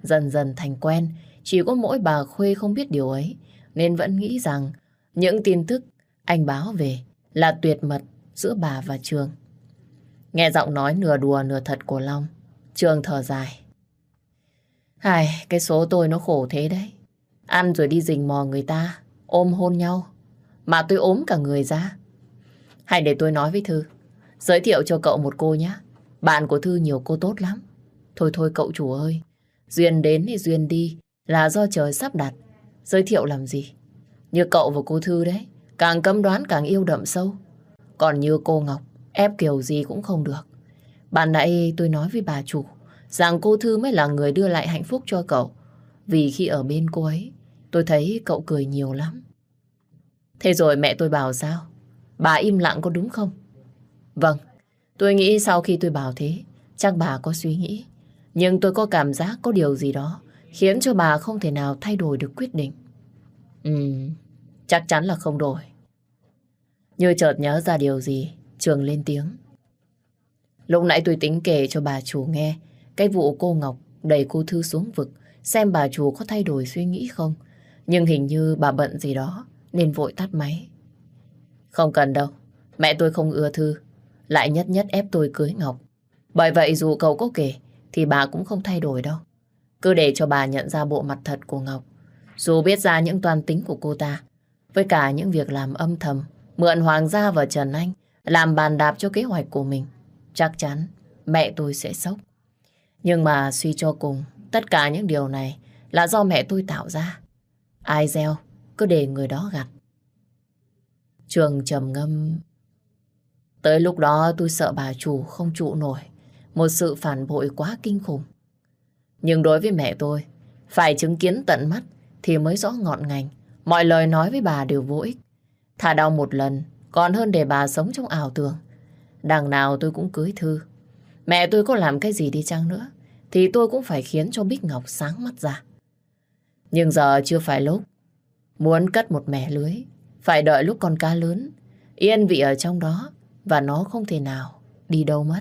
Speaker 1: Dần dần thành quen, chỉ có mỗi bà Khuê không biết điều ấy, nên vẫn nghĩ rằng những tin tức anh báo về là tuyệt mật giữa bà và Trường. Nghe giọng nói nửa đùa nửa thật của Long, Trường thở dài. Ai, cái số tôi nó khổ thế đấy. Ăn rồi đi rình mò người ta, ôm hôn nhau. Mà tôi ốm cả người ra. hãy để tôi nói với Thư, giới thiệu cho cậu một cô nhé. Bạn của Thư nhiều cô tốt lắm. Thôi thôi cậu chủ ơi, duyên đến thì duyên đi là do trời sắp đặt. Giới thiệu làm gì? Như cậu và cô Thư đấy, càng cấm đoán càng yêu đậm sâu. Còn như cô Ngọc, ép kiểu gì cũng không được. Bạn nãy tôi nói với bà chủ rằng cô Thư mới là người đưa lại hạnh phúc cho cậu. Vì khi ở bên cô ấy, tôi thấy cậu cười nhiều lắm. Thế rồi mẹ tôi bảo sao? Bà im lặng có đúng không? Vâng, tôi nghĩ sau khi tôi bảo thế, chắc bà có suy nghĩ. Nhưng tôi có cảm giác có điều gì đó khiến cho bà không thể nào thay đổi được quyết định. Ừ, chắc chắn là không đổi. Như chợt nhớ ra điều gì, Trường lên tiếng. Lúc nãy tôi tính kể cho bà chủ nghe cái vụ cô Ngọc đẩy cô Thư xuống vực xem bà chủ có thay đổi suy nghĩ không. Nhưng hình như bà bận gì đó nên vội tắt máy. Không cần đâu, mẹ tôi không ưa Thư, lại nhất nhất ép tôi cưới Ngọc. Bởi vậy dù cậu có kể thì bà cũng không thay đổi đâu. Cứ để cho bà nhận ra bộ mặt thật của Ngọc. Dù biết ra những toàn tính của cô ta, với cả những việc làm âm thầm, mượn Hoàng gia và Trần Anh làm bàn đạp cho kế hoạch của mình, chắc chắn mẹ tôi sẽ sốc. Nhưng mà suy cho cùng, tất cả những điều này là do mẹ tôi tạo ra. Ai gieo, cứ để người đó gặt. Trường trầm ngâm. Tới lúc đó tôi sợ bà chủ không trụ nổi. Một sự phản bội quá kinh khủng. Nhưng đối với mẹ tôi, phải chứng kiến tận mắt thì mới rõ ngọn ngành. Mọi lời nói với bà đều vô ích. Thả đau một lần, còn hơn để bà sống trong ảo tưởng. Đằng nào tôi cũng cưới Thư. Mẹ tôi có làm cái gì đi chăng nữa, thì tôi cũng phải khiến cho Bích Ngọc sáng mắt ra. Nhưng giờ chưa phải lúc. Muốn cất một mẻ lưới, phải đợi lúc con cá lớn, yên vị ở trong đó, và nó không thể nào đi đâu mất.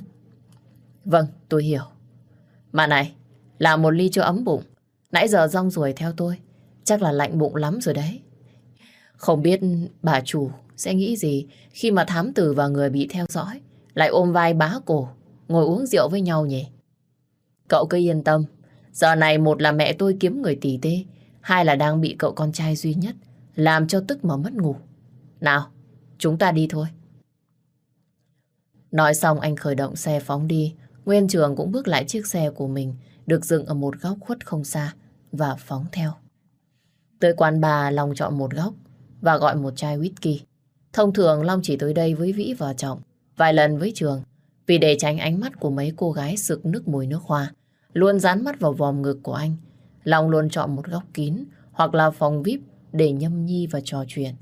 Speaker 1: Vâng, tôi hiểu. Mà này, làm một ly cho ấm bụng. Nãy giờ rong ruổi theo tôi, chắc là lạnh bụng lắm rồi đấy. Không biết bà chủ sẽ nghĩ gì khi mà thám tử và người bị theo dõi lại ôm vai bá cổ, ngồi uống rượu với nhau nhỉ? Cậu cứ yên tâm, giờ này một là mẹ tôi kiếm người tỷ tê, hai là đang bị cậu con trai duy nhất làm cho tức mà mất ngủ. Nào, chúng ta đi thôi. Nói xong anh khởi động xe phóng đi, Nguyên Trường cũng bước lại chiếc xe của mình, được dựng ở một góc khuất không xa, và phóng theo. Tới quán bà, Long chọn một góc và gọi một chai whisky. Thông thường Long chỉ tới đây với Vĩ và Trọng, vài lần với Trường, vì để tránh ánh mắt của mấy cô gái sực nước mùi nước hoa, luôn dán mắt vào vòm ngực của anh. Long luôn chọn một góc kín hoặc là phòng VIP để nhâm nhi và trò chuyện.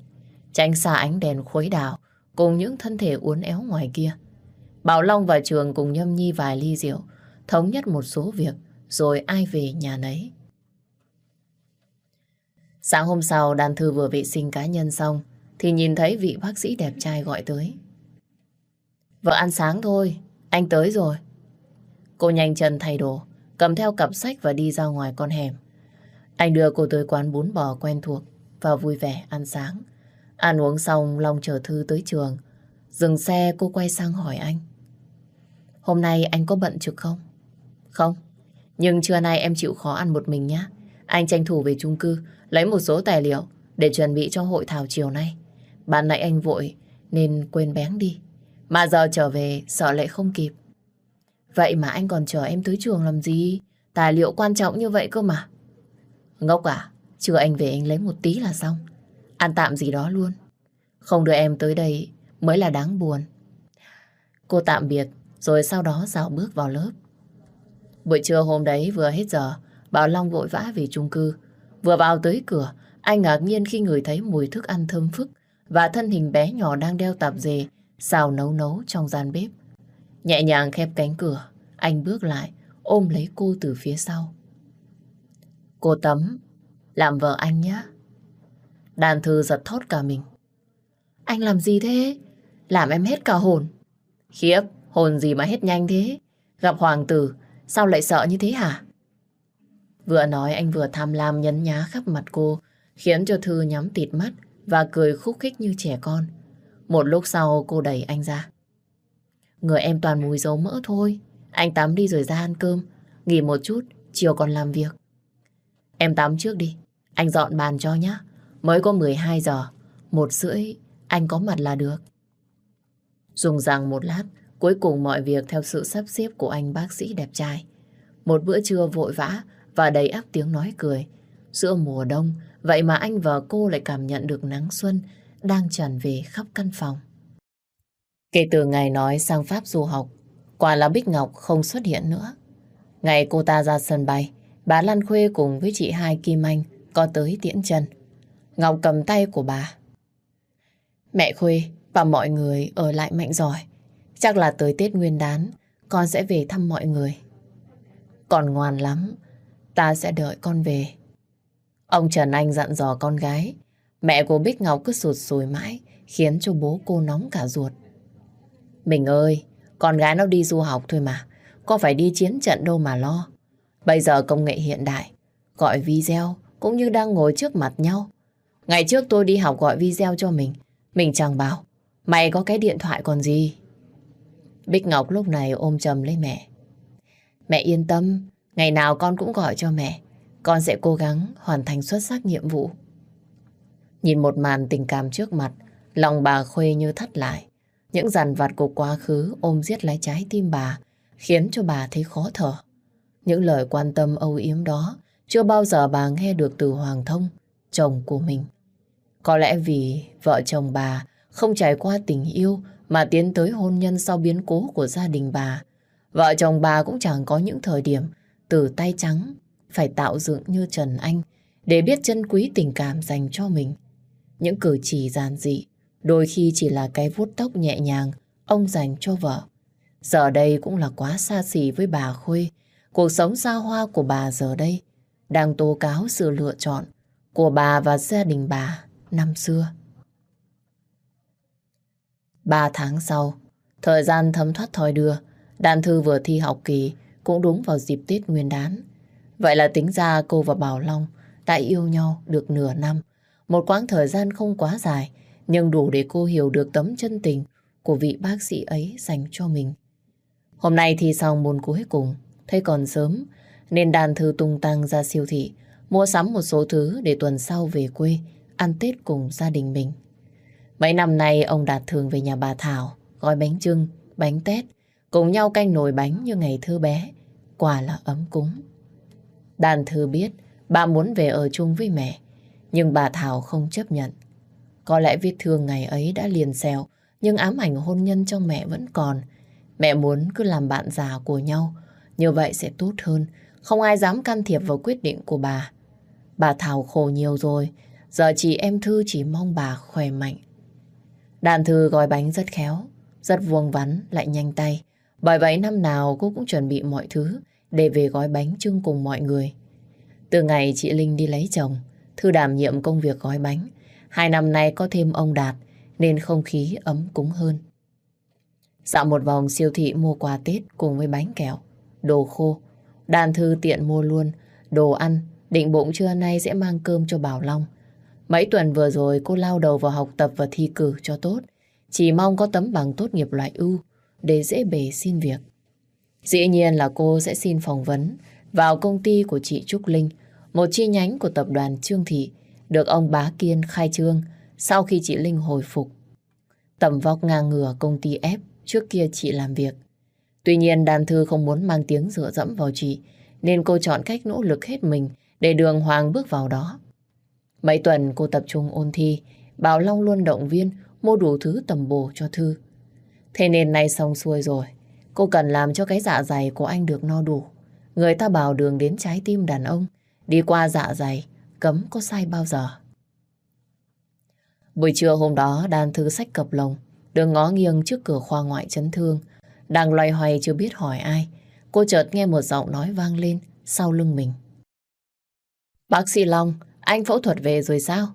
Speaker 1: Tránh xa ánh đèn khuấy đảo cùng những thân thể uốn éo ngoài kia. Bảo Long và Trường cùng nhâm nhi vài ly rượu, thống nhất một số việc, rồi ai về nhà nấy. Sáng hôm sau, đàn thư vừa vệ sinh cá nhân xong, thì nhìn thấy vị bác sĩ đẹp trai gọi tới. Vợ ăn sáng thôi, anh tới rồi. Cô nhanh chân thay đồ, cầm theo cặp sách và đi ra ngoài con hẻm. Anh đưa cô tới quán bún bò quen thuộc và vui vẻ ăn sáng. Ăn uống xong, Long chờ Thư tới trường. Dừng xe, cô quay sang hỏi anh. Hôm nay anh có bận trực không? Không, nhưng trưa nay em chịu khó ăn một mình nhé. Anh tranh thủ về chung cư, lấy một số tài liệu để chuẩn bị cho hội thảo chiều nay. Bạn nãy anh vội nên quên bén đi. Mà giờ trở về sợ lại không kịp. Vậy mà anh còn chờ em tới trường làm gì? Tài liệu quan trọng như vậy cơ mà. Ngốc à, chưa anh về anh lấy một tí là xong. Ăn tạm gì đó luôn. Không đưa em tới đây mới là đáng buồn. Cô tạm biệt, rồi sau đó dạo bước vào lớp. Buổi trưa hôm đấy vừa hết giờ, Bảo Long vội vã về chung cư. Vừa vào tới cửa, anh ngạc nhiên khi người thấy mùi thức ăn thơm phức và thân hình bé nhỏ đang đeo tạp dề, xào nấu nấu trong gian bếp. Nhẹ nhàng khép cánh cửa, anh bước lại, ôm lấy cô từ phía sau. Cô Tấm, làm vợ anh nhé. Đàn thư giật thót cả mình. Anh làm gì thế? Làm em hết cả hồn. Khiếp, hồn gì mà hết nhanh thế? Gặp hoàng tử, sao lại sợ như thế hả? Vừa nói anh vừa tham lam nhấn nhá khắp mặt cô, khiến cho Thư nhắm tịt mắt và cười khúc khích như trẻ con. Một lúc sau cô đẩy anh ra. Người em toàn mùi dấu mỡ thôi. Anh tắm đi rồi ra ăn cơm. Nghỉ một chút, chiều còn làm việc. Em tắm trước đi. Anh dọn bàn cho nhá. Mới có 12 giờ. Một rưỡi, anh có mặt là được. Dùng rằng một lát, cuối cùng mọi việc theo sự sắp xếp của anh bác sĩ đẹp trai. Một bữa trưa vội vã và đầy áp tiếng nói cười. Giữa mùa đông, vậy mà anh và cô lại cảm nhận được nắng xuân đang tràn về khắp căn phòng. Kể từ ngày nói sang Pháp du học, quả là Bích Ngọc không xuất hiện nữa. Ngày cô ta ra sân bay, bà Lan Khuê cùng với chị hai Kim Anh có tới tiễn chân. Ngọc cầm tay của bà. Mẹ Khuê và mọi người ở lại mạnh giỏi. Chắc là tới Tết Nguyên đán, con sẽ về thăm mọi người. Còn ngoan lắm, ta sẽ đợi con về. Ông Trần Anh dặn dò con gái, mẹ của Bích Ngọc cứ sụt sùi mãi, khiến cho bố cô nóng cả ruột. Mình ơi, con gái nó đi du học thôi mà, có phải đi chiến trận đâu mà lo. Bây giờ công nghệ hiện đại, gọi video cũng như đang ngồi trước mặt nhau. Ngày trước tôi đi học gọi video cho mình, mình chẳng bảo, mày có cái điện thoại còn gì. Bích Ngọc lúc này ôm chầm lấy mẹ. Mẹ yên tâm, ngày nào con cũng gọi cho mẹ. Con sẽ cố gắng hoàn thành xuất sắc nhiệm vụ. Nhìn một màn tình cảm trước mặt, lòng bà Khuê như thắt lại. Những dằn vặt của quá khứ ôm giết lấy trái tim bà, khiến cho bà thấy khó thở. Những lời quan tâm âu yếm đó chưa bao giờ bà nghe được từ Hoàng Thông, chồng của mình. Có lẽ vì vợ chồng bà không trải qua tình yêu mà tiến tới hôn nhân sau biến cố của gia đình bà. Vợ chồng bà cũng chẳng có những thời điểm từ tay trắng phải tạo dựng như Trần Anh để biết trân quý tình cảm dành cho mình. Những cử chỉ giản dị đôi khi chỉ là cái vuốt tóc nhẹ nhàng ông dành cho vợ. Giờ đây cũng là quá xa xỉ với bà Khuê. Cuộc sống xa hoa của bà giờ đây đang tố cáo sự lựa chọn của bà và gia đình bà năm xưa. Ba tháng sau, thời gian thấm thoát thoi đưa, Đàn Thư vừa thi học kỳ cũng đúng vào dịp Tết Nguyên đán. Vậy là tính ra cô và Bảo Long đã yêu nhau được nửa năm. Một quãng thời gian không quá dài, nhưng đủ để cô hiểu được tấm chân tình của vị bác sĩ ấy dành cho mình. Hôm nay thì sau môn cuối cùng, thấy còn sớm, nên đàn thư tung tăng ra siêu thị, mua sắm một số thứ để tuần sau về quê, ăn Tết cùng gia đình mình. Mấy năm nay ông Đạt thường về nhà bà Thảo, gói bánh trưng, bánh tét, cùng nhau canh nồi bánh như ngày thơ bé, quả là ấm cúng. Đàn thư biết bà muốn về ở chung với mẹ, nhưng bà Thảo không chấp nhận. Có lẽ vết thương ngày ấy đã liền xèo, nhưng ám ảnh hôn nhân trong mẹ vẫn còn. Mẹ muốn cứ làm bạn già của nhau, như vậy sẽ tốt hơn. Không ai dám can thiệp vào quyết định của bà. Bà Thảo khổ nhiều rồi, giờ chị em Thư chỉ mong bà khỏe mạnh. Đàn Thư gói bánh rất khéo, rất vuông vắn, lại nhanh tay. Bởi vậy năm nào cô cũng chuẩn bị mọi thứ để về gói bánh trưng cùng mọi người. Từ ngày chị Linh đi lấy chồng, Thư đảm nhiệm công việc gói bánh. Hai năm nay có thêm ông Đạt nên không khí ấm cúng hơn. Dạo một vòng siêu thị mua quà Tết cùng với bánh kẹo, đồ khô. Đàn thư tiện mua luôn, đồ ăn, định bụng trưa nay sẽ mang cơm cho Bảo Long. Mấy tuần vừa rồi cô lao đầu vào học tập và thi cử cho tốt. Chỉ mong có tấm bằng tốt nghiệp loại ưu để dễ bề xin việc. Dĩ nhiên là cô sẽ xin phỏng vấn vào công ty của chị Trúc Linh, một chi nhánh của tập đoàn Trương Thị, được ông Bá Kiên khai trương sau khi chị Linh hồi phục. Tầm vóc ngang ngửa công ty ép trước kia chị làm việc. Tuy nhiên đàn thư không muốn mang tiếng dựa dẫm vào chị, nên cô chọn cách nỗ lực hết mình để đường hoàng bước vào đó. Mấy tuần cô tập trung ôn thi, Bảo Long luôn động viên mua đủ thứ tầm bổ cho Thư. Thế nên nay xong xuôi rồi, cô cần làm cho cái dạ dày của anh được no đủ. Người ta bảo đường đến trái tim đàn ông, đi qua dạ dày, cấm có sai bao giờ. Buổi trưa hôm đó, đàn thư sách cập lồng, đường ngó nghiêng trước cửa khoa ngoại chấn thương. Đang loay hoay chưa biết hỏi ai, cô chợt nghe một giọng nói vang lên sau lưng mình. Bác sĩ Long, anh phẫu thuật về rồi sao?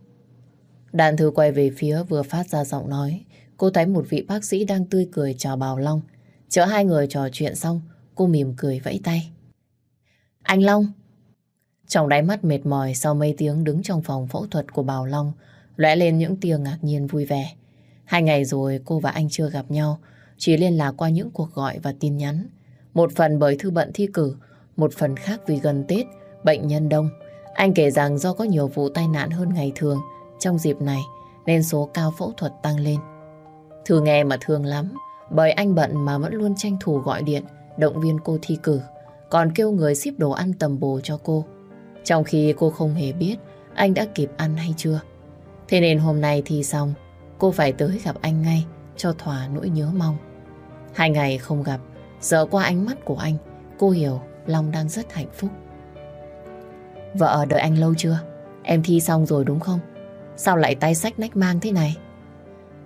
Speaker 1: Đàn thư quay về phía vừa phát ra giọng nói. Cô thấy một vị bác sĩ đang tươi cười chào Bảo Long. Chở hai người trò chuyện xong, cô mỉm cười vẫy tay. Anh Long! Trong đáy mắt mệt mỏi sau mấy tiếng đứng trong phòng phẫu thuật của Bảo Long, lóe lên những tia ngạc nhiên vui vẻ. Hai ngày rồi cô và anh chưa gặp nhau, chỉ liên lạc qua những cuộc gọi và tin nhắn. Một phần bởi thư bận thi cử, một phần khác vì gần Tết, bệnh nhân đông. Anh kể rằng do có nhiều vụ tai nạn hơn ngày thường trong dịp này nên số cao phẫu thuật tăng lên. Thư nghe mà thương lắm bởi anh bận mà vẫn luôn tranh thủ gọi điện động viên cô thi cử còn kêu người ship đồ ăn tầm bồ cho cô. Trong khi cô không hề biết anh đã kịp ăn hay chưa. Thế nên hôm nay thi xong cô phải tới gặp anh ngay cho thỏa nỗi nhớ mong. Hai ngày không gặp giờ qua ánh mắt của anh cô hiểu Long đang rất hạnh phúc. Vợ đợi anh lâu chưa? Em thi xong rồi đúng không? Sao lại tay sách nách mang thế này?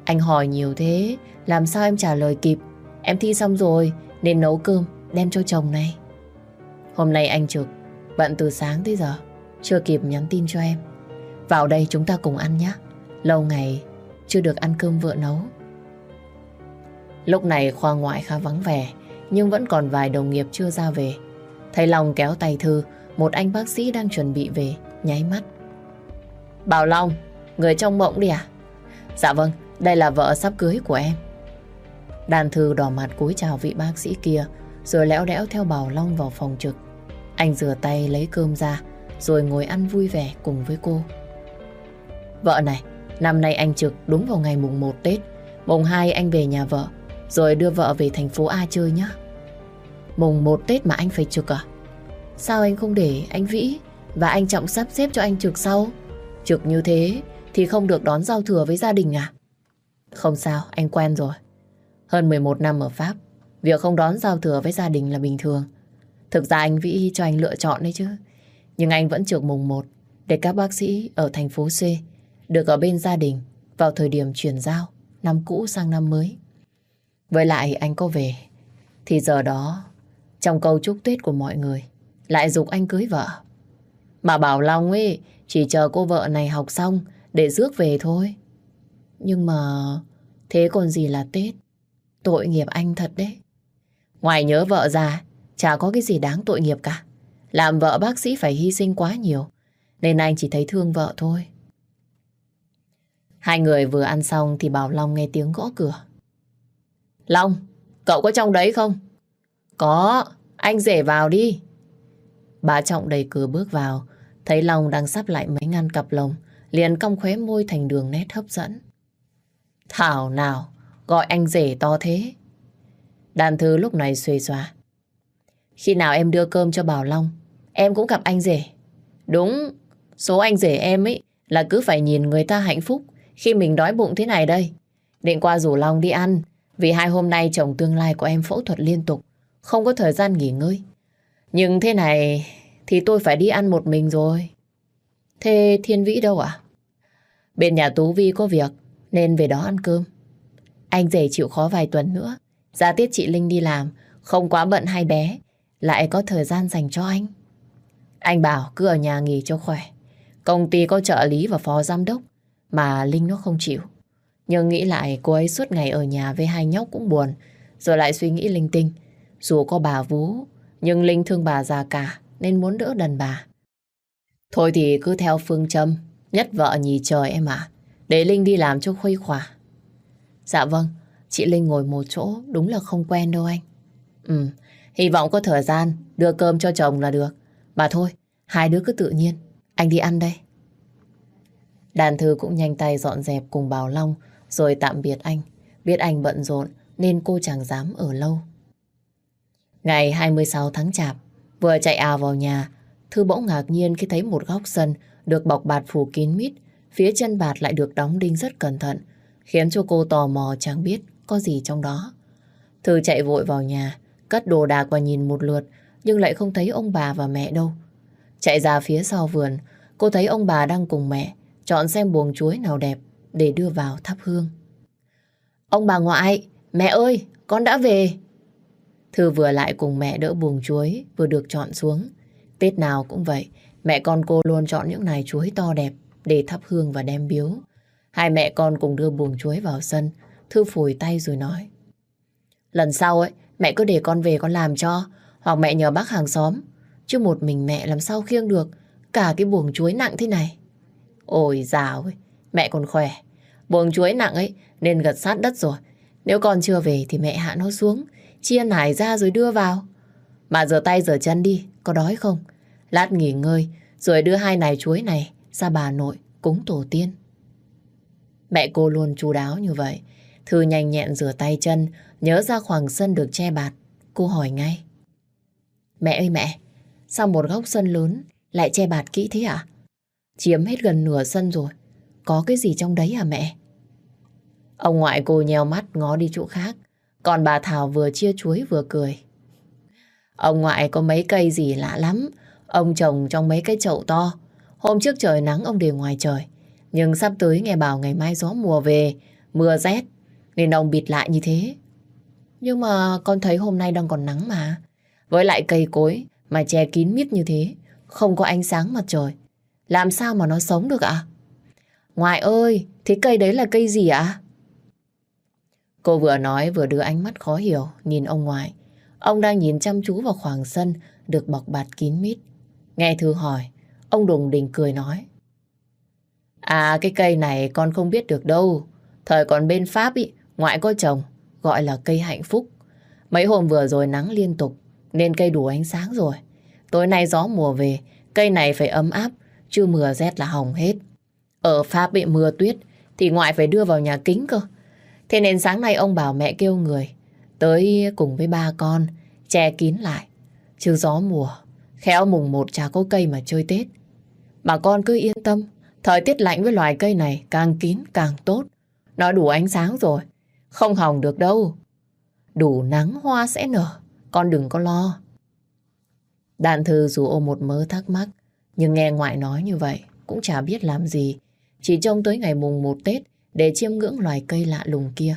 Speaker 1: Anh hỏi nhiều thế, làm sao em trả lời kịp? Em thi xong rồi, nên nấu cơm, đem cho chồng này. Hôm nay anh trực, bận từ sáng tới giờ, chưa kịp nhắn tin cho em. Vào đây chúng ta cùng ăn nhé. Lâu ngày chưa được ăn cơm vợ nấu. Lúc này khoa ngoại khá vắng vẻ, nhưng vẫn còn vài đồng nghiệp chưa ra về. Thấy Long kéo tay Thư, một anh bác sĩ đang chuẩn bị về, nháy mắt. Bảo Long, người trong mộng đi à? Dạ vâng, đây là vợ sắp cưới của em. Đàn thư đỏ mặt cúi chào vị bác sĩ kia, rồi lẽo đẽo theo Bảo Long vào phòng trực. Anh rửa tay lấy cơm ra, rồi ngồi ăn vui vẻ cùng với cô. Vợ này, năm nay anh trực đúng vào ngày mùng 1 Tết. Mùng 2 anh về nhà vợ, rồi đưa vợ về thành phố A chơi nhé. Mùng 1 Tết mà anh phải trực à? Sao anh không để anh Vĩ và anh Trọng sắp xếp cho anh trực sau? Trực như thế thì không được đón giao thừa với gia đình à? Không sao, anh quen rồi. Hơn 11 năm ở Pháp, việc không đón giao thừa với gia đình là bình thường. Thực ra anh Vĩ cho anh lựa chọn đấy chứ. Nhưng anh vẫn trực mùng 1 để các bác sĩ ở thành phố C được ở bên gia đình vào thời điểm chuyển giao năm cũ sang năm mới. Với lại anh có về thì giờ đó trong câu chúc Tết của mọi người lại dục anh cưới vợ. Mà Bảo Long ấy chỉ chờ cô vợ này học xong để rước về thôi. Nhưng mà thế còn gì là Tết? Tội nghiệp anh thật đấy. Ngoài nhớ vợ già, chả có cái gì đáng tội nghiệp cả. Làm vợ bác sĩ phải hy sinh quá nhiều, nên anh chỉ thấy thương vợ thôi. Hai người vừa ăn xong thì Bảo Long nghe tiếng gõ cửa. Long, cậu có trong đấy không? Có, anh rể vào đi. Bà Trọng đẩy cửa bước vào, thấy Long đang sắp lại mấy ngăn cặp lồng, liền cong khóe môi thành đường nét hấp dẫn. Thảo nào, gọi anh rể to thế. Đàn thư lúc này xuề xòa. Khi nào em đưa cơm cho Bảo Long, em cũng gặp anh rể. Đúng, số anh rể em ấy là cứ phải nhìn người ta hạnh phúc khi mình đói bụng thế này đây. Định qua rủ Long đi ăn, vì hai hôm nay chồng tương lai của em phẫu thuật liên tục, không có thời gian nghỉ ngơi. Nhưng thế này thì tôi phải đi ăn một mình rồi. Thế Thiên Vĩ đâu ạ? Bên nhà Tú Vi có việc nên về đó ăn cơm. Anh rể chịu khó vài tuần nữa. Ra tiết chị Linh đi làm, không quá bận hai bé, lại có thời gian dành cho anh. Anh bảo cứ ở nhà nghỉ cho khỏe. Công ty có trợ lý và phó giám đốc, mà Linh nó không chịu. Nhưng nghĩ lại cô ấy suốt ngày ở nhà với hai nhóc cũng buồn. rồi lại suy nghĩ linh tinh. Dù có bà vú, nhưng Linh thương bà già cả nên muốn đỡ đần bà. Thôi thì cứ theo phương châm, nhất vợ nhì trời em ạ. Để Linh đi làm cho khuây khỏa. Dạ vâng, chị Linh ngồi một chỗ đúng là không quen đâu anh. Ừ, hy vọng có thời gian đưa cơm cho chồng là được. Mà thôi, hai đứa cứ tự nhiên. Anh đi ăn đây. Đàn thư cũng nhanh tay dọn dẹp cùng Bảo Long rồi tạm biệt anh. Biết anh bận rộn nên cô chẳng dám ở lâu. Ngày 26 tháng Chạp, vừa chạy ào vào nhà, Thư bỗng ngạc nhiên khi thấy một góc sân được bọc bạt phủ kín mít, phía chân bạt lại được đóng đinh rất cẩn thận, khiến cho cô tò mò chẳng biết có gì trong đó. Thư chạy vội vào nhà, cất đồ đạc và nhìn một lượt, nhưng lại không thấy ông bà và mẹ đâu. Chạy ra phía sau vườn, cô thấy ông bà đang cùng mẹ chọn xem buồng chuối nào đẹp để đưa vào thắp hương. Ông bà ngoại, mẹ ơi, con đã về. Thư vừa lại cùng mẹ đỡ buồng chuối vừa được chọn xuống. Tết nào cũng vậy, mẹ con cô luôn chọn những nài chuối to đẹp để thắp hương và đem biếu. Hai mẹ con cùng đưa buồng chuối vào sân, Thư phủi tay rồi nói. Lần sau ấy, mẹ cứ để con về con làm cho, hoặc mẹ nhờ bác hàng xóm. Chứ một mình mẹ làm sao khiêng được cả cái buồng chuối nặng thế này. Ôi dào ơi, mẹ còn khỏe. Buồng chuối nặng ấy nên gật sát đất rồi. Nếu con chưa về thì mẹ hạ nó xuống, chia nải ra rồi đưa vào. Mà rửa tay rửa chân đi, có đói không? Lát nghỉ ngơi, rồi đưa hai nải chuối này ra bà nội cúng tổ tiên. Mẹ cô luôn chú đáo như vậy. Thư nhanh nhẹn rửa tay chân, nhớ ra khoảng sân được che bạt. Cô hỏi ngay. Mẹ ơi mẹ, sao một góc sân lớn lại che bạt kỹ thế à? Chiếm hết gần nửa sân rồi. Có cái gì trong đấy à mẹ? Ông ngoại cô nheo mắt ngó đi chỗ khác. Còn bà Thảo vừa chia chuối vừa cười. Ông ngoại có mấy cây gì lạ lắm. Ông trồng trong mấy cái chậu to. Hôm trước trời nắng ông để ngoài trời. Nhưng sắp tới nghe bảo ngày mai gió mùa về, mưa rét. Nên ông bịt lại như thế. Nhưng mà con thấy hôm nay đang còn nắng mà. Với lại cây cối mà che kín mít như thế. Không có ánh sáng mặt trời. Làm sao mà nó sống được ạ? Ngoại ơi, thế cây đấy là cây gì ạ? Cô vừa nói vừa đưa ánh mắt khó hiểu nhìn ông ngoại. Ông đang nhìn chăm chú vào khoảng sân được bọc bạt kín mít. Nghe Thư hỏi, ông đùng đình cười nói. À cái cây này con không biết được đâu. Thời còn bên Pháp ý, ngoại có trồng, gọi là cây hạnh phúc. Mấy hôm vừa rồi nắng liên tục, nên cây đủ ánh sáng rồi. Tối nay gió mùa về, cây này phải ấm áp, chứ mưa rét là hỏng hết. Ở Pháp bị mưa tuyết, thì ngoại phải đưa vào nhà kính cơ. Thế nên sáng nay ông bảo mẹ kêu người tới cùng với ba con che kín lại. Chứ gió mùa, khéo mùng một chả có cây mà chơi Tết. Bà con cứ yên tâm, thời tiết lạnh với loài cây này càng kín càng tốt. Nó đủ ánh sáng rồi, không hỏng được đâu. Đủ nắng hoa sẽ nở, con đừng có lo. Đàn thư dù ôm một mớ thắc mắc, nhưng nghe ngoại nói như vậy cũng chả biết làm gì. Chỉ trông tới ngày mùng một Tết để chiêm ngưỡng loài cây lạ lùng kia.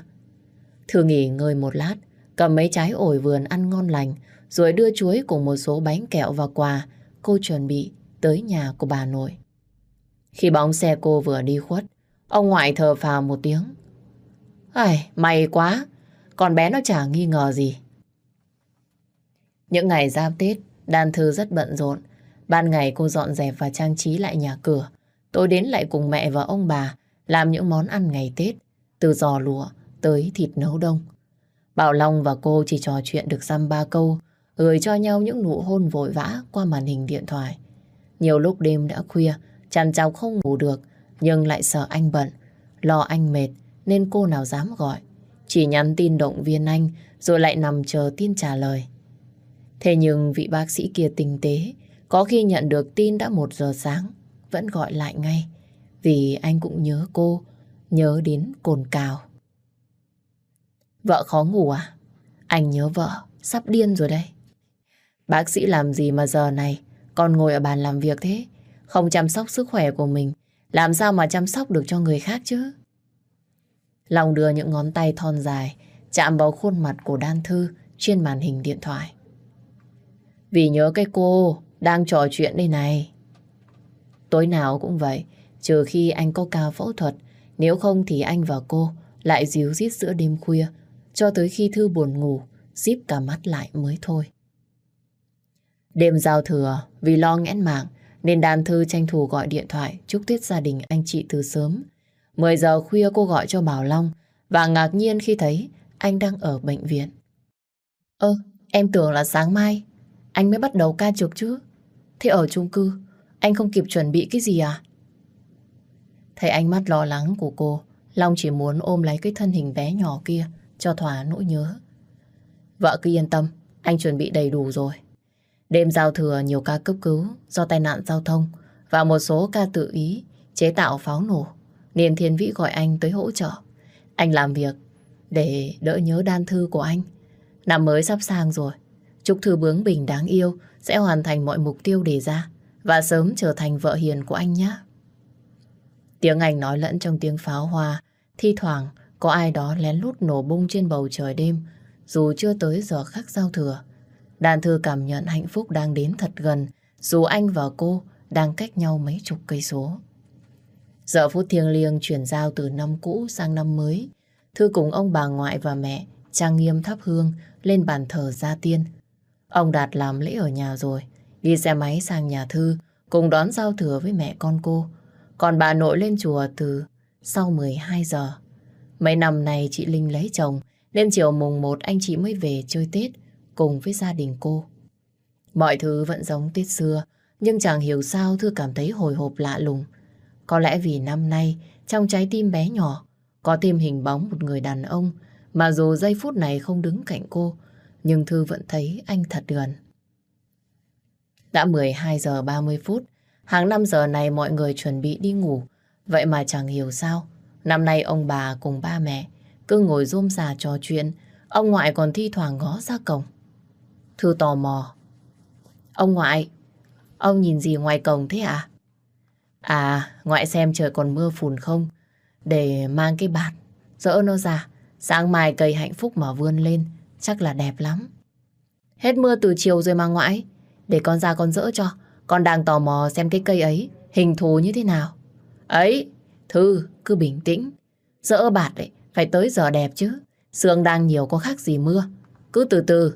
Speaker 1: Thư nghỉ ngơi một lát, cầm mấy trái ổi vườn ăn ngon lành, rồi đưa chuối cùng một số bánh kẹo và quà cô chuẩn bị tới nhà của bà nội. Khi bóng xe cô vừa đi khuất, ông ngoại thở phào một tiếng. Ai, may quá, con bé nó chả nghi ngờ gì. Những ngày giáp Tết, đan thư rất bận rộn. Ban ngày cô dọn dẹp và trang trí lại nhà cửa. Tối đến lại cùng mẹ và ông bà làm những món ăn ngày Tết, từ giò lụa tới thịt nấu đông. Bảo Long và cô chỉ trò chuyện được dăm ba câu, gửi cho nhau những nụ hôn vội vã qua màn hình điện thoại. Nhiều lúc đêm đã khuya, chàng cháu không ngủ được, nhưng lại sợ anh bận, lo anh mệt, nên cô nào dám gọi. Chỉ nhắn tin động viên anh, rồi lại nằm chờ tin trả lời. Thế nhưng vị bác sĩ kia tinh tế, có khi nhận được tin đã một giờ sáng, vẫn gọi lại ngay. Vì anh cũng nhớ cô, nhớ đến cồn cào. Vợ khó ngủ à? Anh nhớ vợ, sắp điên rồi đây. Bác sĩ làm gì mà giờ này còn ngồi ở bàn làm việc thế? Không chăm sóc sức khỏe của mình, làm sao mà chăm sóc được cho người khác chứ? Long đưa những ngón tay thon dài chạm vào khuôn mặt của Đan Thư trên màn hình điện thoại. Vì nhớ cái cô đang trò chuyện đây này. Tối nào cũng vậy, trừ khi anh có ca phẫu thuật, nếu không thì anh và cô lại díu dít giữa đêm khuya, cho tới khi Thư buồn ngủ, díp cả mắt lại mới thôi. Đêm giao thừa, vì lo nghẽn mạng, nên đàn thư tranh thủ gọi điện thoại chúc Tết gia đình anh chị từ sớm. 10 giờ khuya cô gọi cho Bảo Long và ngạc nhiên khi thấy anh đang ở bệnh viện. Ơ, em tưởng là sáng mai anh mới bắt đầu ca trực chứ. Thế ở chung cư, anh không kịp chuẩn bị cái gì à? Thấy ánh mắt lo lắng của cô, Long chỉ muốn ôm lấy cái thân hình bé nhỏ kia cho thỏa nỗi nhớ. Vợ cứ yên tâm, anh chuẩn bị đầy đủ rồi. Đêm giao thừa nhiều ca cấp cứu do tai nạn giao thông và một số ca tự ý chế tạo pháo nổ. Nên Thiên Vĩ gọi anh tới hỗ trợ. Anh làm việc để đỡ nhớ đan thư của anh. Năm mới sắp sang rồi. Chúc Thư bướng bình đáng yêu sẽ hoàn thành mọi mục tiêu đề ra và sớm trở thành vợ hiền của anh nhé. Tiếng Anh nói lẫn trong tiếng pháo hoa, thi thoảng có ai đó lén lút nổ bung trên bầu trời đêm dù chưa tới giờ khắc giao thừa. Đàn thư cảm nhận hạnh phúc đang đến thật gần dù anh và cô đang cách nhau mấy chục cây số. Giờ phút thiêng liêng chuyển giao từ năm cũ sang năm mới. Thư cùng ông bà ngoại và mẹ trang nghiêm thắp hương lên bàn thờ gia tiên. Ông Đạt làm lễ ở nhà rồi, đi xe máy sang nhà Thư cùng đón giao thừa với mẹ con cô. Còn bà nội lên chùa từ sau 12 giờ. Mấy năm này chị Linh lấy chồng nên chiều mùng 1 anh chị mới về chơi Tết cùng với gia đình cô. Mọi thứ vẫn giống Tết xưa nhưng chẳng hiểu sao Thư cảm thấy hồi hộp lạ lùng. Có lẽ vì năm nay, trong trái tim bé nhỏ, có thêm hình bóng một người đàn ông, mà dù giây phút này không đứng cạnh cô, nhưng Thư vẫn thấy anh thật gần. Đã 12 giờ 30 phút, Hàng năm giờ này mọi người chuẩn bị đi ngủ. Vậy mà chẳng hiểu sao, Năm nay ông bà cùng ba mẹ Cứ ngồi rôm rà trò chuyện, Ông ngoại còn thi thoảng ngó ra cổng. Thư tò mò. Ông ngoại, Ông nhìn gì ngoài cổng thế à À ngoại xem trời còn mưa phùn không? Để mang cái bạt Dỡ nó ra. Sáng mai cây hạnh phúc mà vươn lên, Chắc là đẹp lắm. Hết mưa từ chiều rồi mà ngoại. Để con ra con dỡ cho. Con đang tò mò xem cái cây ấy, Hình thù như thế nào. Ấy, Thư, cứ bình tĩnh. Dỡ bạt ấy, phải tới giờ đẹp chứ. Sương đang nhiều có khác gì mưa. Cứ từ từ.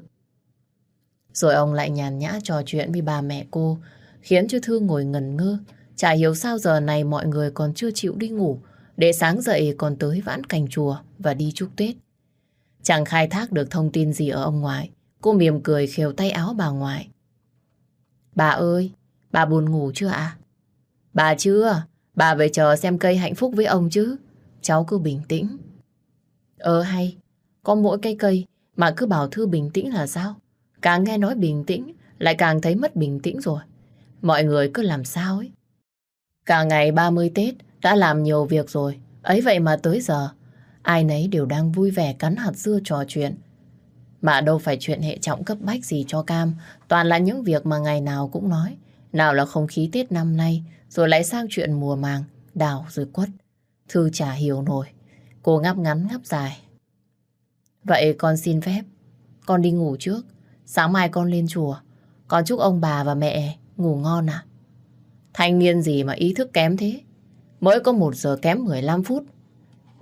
Speaker 1: Rồi ông lại nhàn nhã trò chuyện với bà mẹ cô, Khiến cho Thư ngồi ngần ngơ. Chả hiểu sao giờ này mọi người còn chưa chịu đi ngủ, Để sáng dậy còn tới vãn cảnh chùa Và đi chúc Tết. Chẳng khai thác được thông tin gì ở ông ngoại, Cô mỉm cười khều tay áo bà ngoại. Bà ơi, Bà buồn ngủ chưa ạ? À? Bà chưa, Bà về chờ xem cây hạnh phúc với ông chứ. Cháu cứ bình tĩnh. Ờ hay, Có mỗi cây cây mà cứ bảo Thư bình tĩnh là sao? Càng nghe nói bình tĩnh, Lại càng thấy mất bình tĩnh rồi. Mọi người cứ làm sao ấy? Cả ngày 30 Tết Đã làm nhiều việc rồi, Ấy vậy mà tới giờ, Ai nấy đều đang vui vẻ cắn hạt dưa trò chuyện. Mà đâu phải chuyện hệ trọng cấp bách gì cho Cam, Toàn là những việc mà ngày nào cũng nói, Nào là không khí Tết năm nay, Rồi lại sang chuyện mùa màng, Đào rồi quất. Thư chả hiểu nổi, Cô ngáp ngắn ngáp dài. Vậy con xin phép, Con đi ngủ trước, Sáng mai con lên chùa, Con chúc ông bà và mẹ ngủ ngon à Thanh niên gì mà ý thức kém thế? Mới có một giờ kém 15 phút.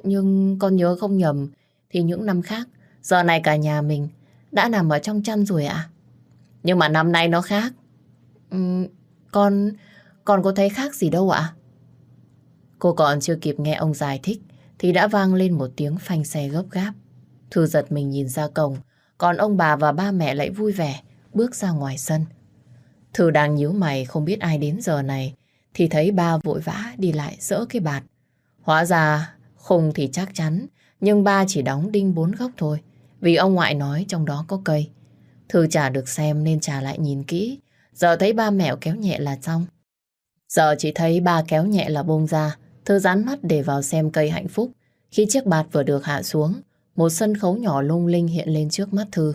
Speaker 1: Nhưng con nhớ không nhầm Thì những năm khác Giờ này cả nhà mình đã nằm ở trong chăn rồi ạ. Nhưng mà năm nay nó khác. Uhm, Con Con có thấy khác gì đâu ạ. Cô còn chưa kịp nghe ông giải thích Thì đã vang lên một tiếng phanh xe gấp gáp. Thư giật mình nhìn ra cổng Còn ông bà và ba mẹ lại vui vẻ Bước ra ngoài sân. Thư đang nhíu mày không biết ai đến giờ này, Thì thấy ba vội vã đi lại dỡ cái bạt. Hóa ra khung thì chắc chắn, Nhưng ba chỉ đóng đinh bốn góc thôi, Vì ông ngoại nói trong đó có cây. Thư trả được xem nên trả lại nhìn kỹ. Giờ thấy ba mẹo kéo nhẹ là xong. Giờ chỉ thấy ba kéo nhẹ là bông ra. Thư dán mắt để vào xem cây hạnh phúc. Khi chiếc bạt vừa được hạ xuống, Một sân khấu nhỏ lung linh hiện lên trước mắt Thư.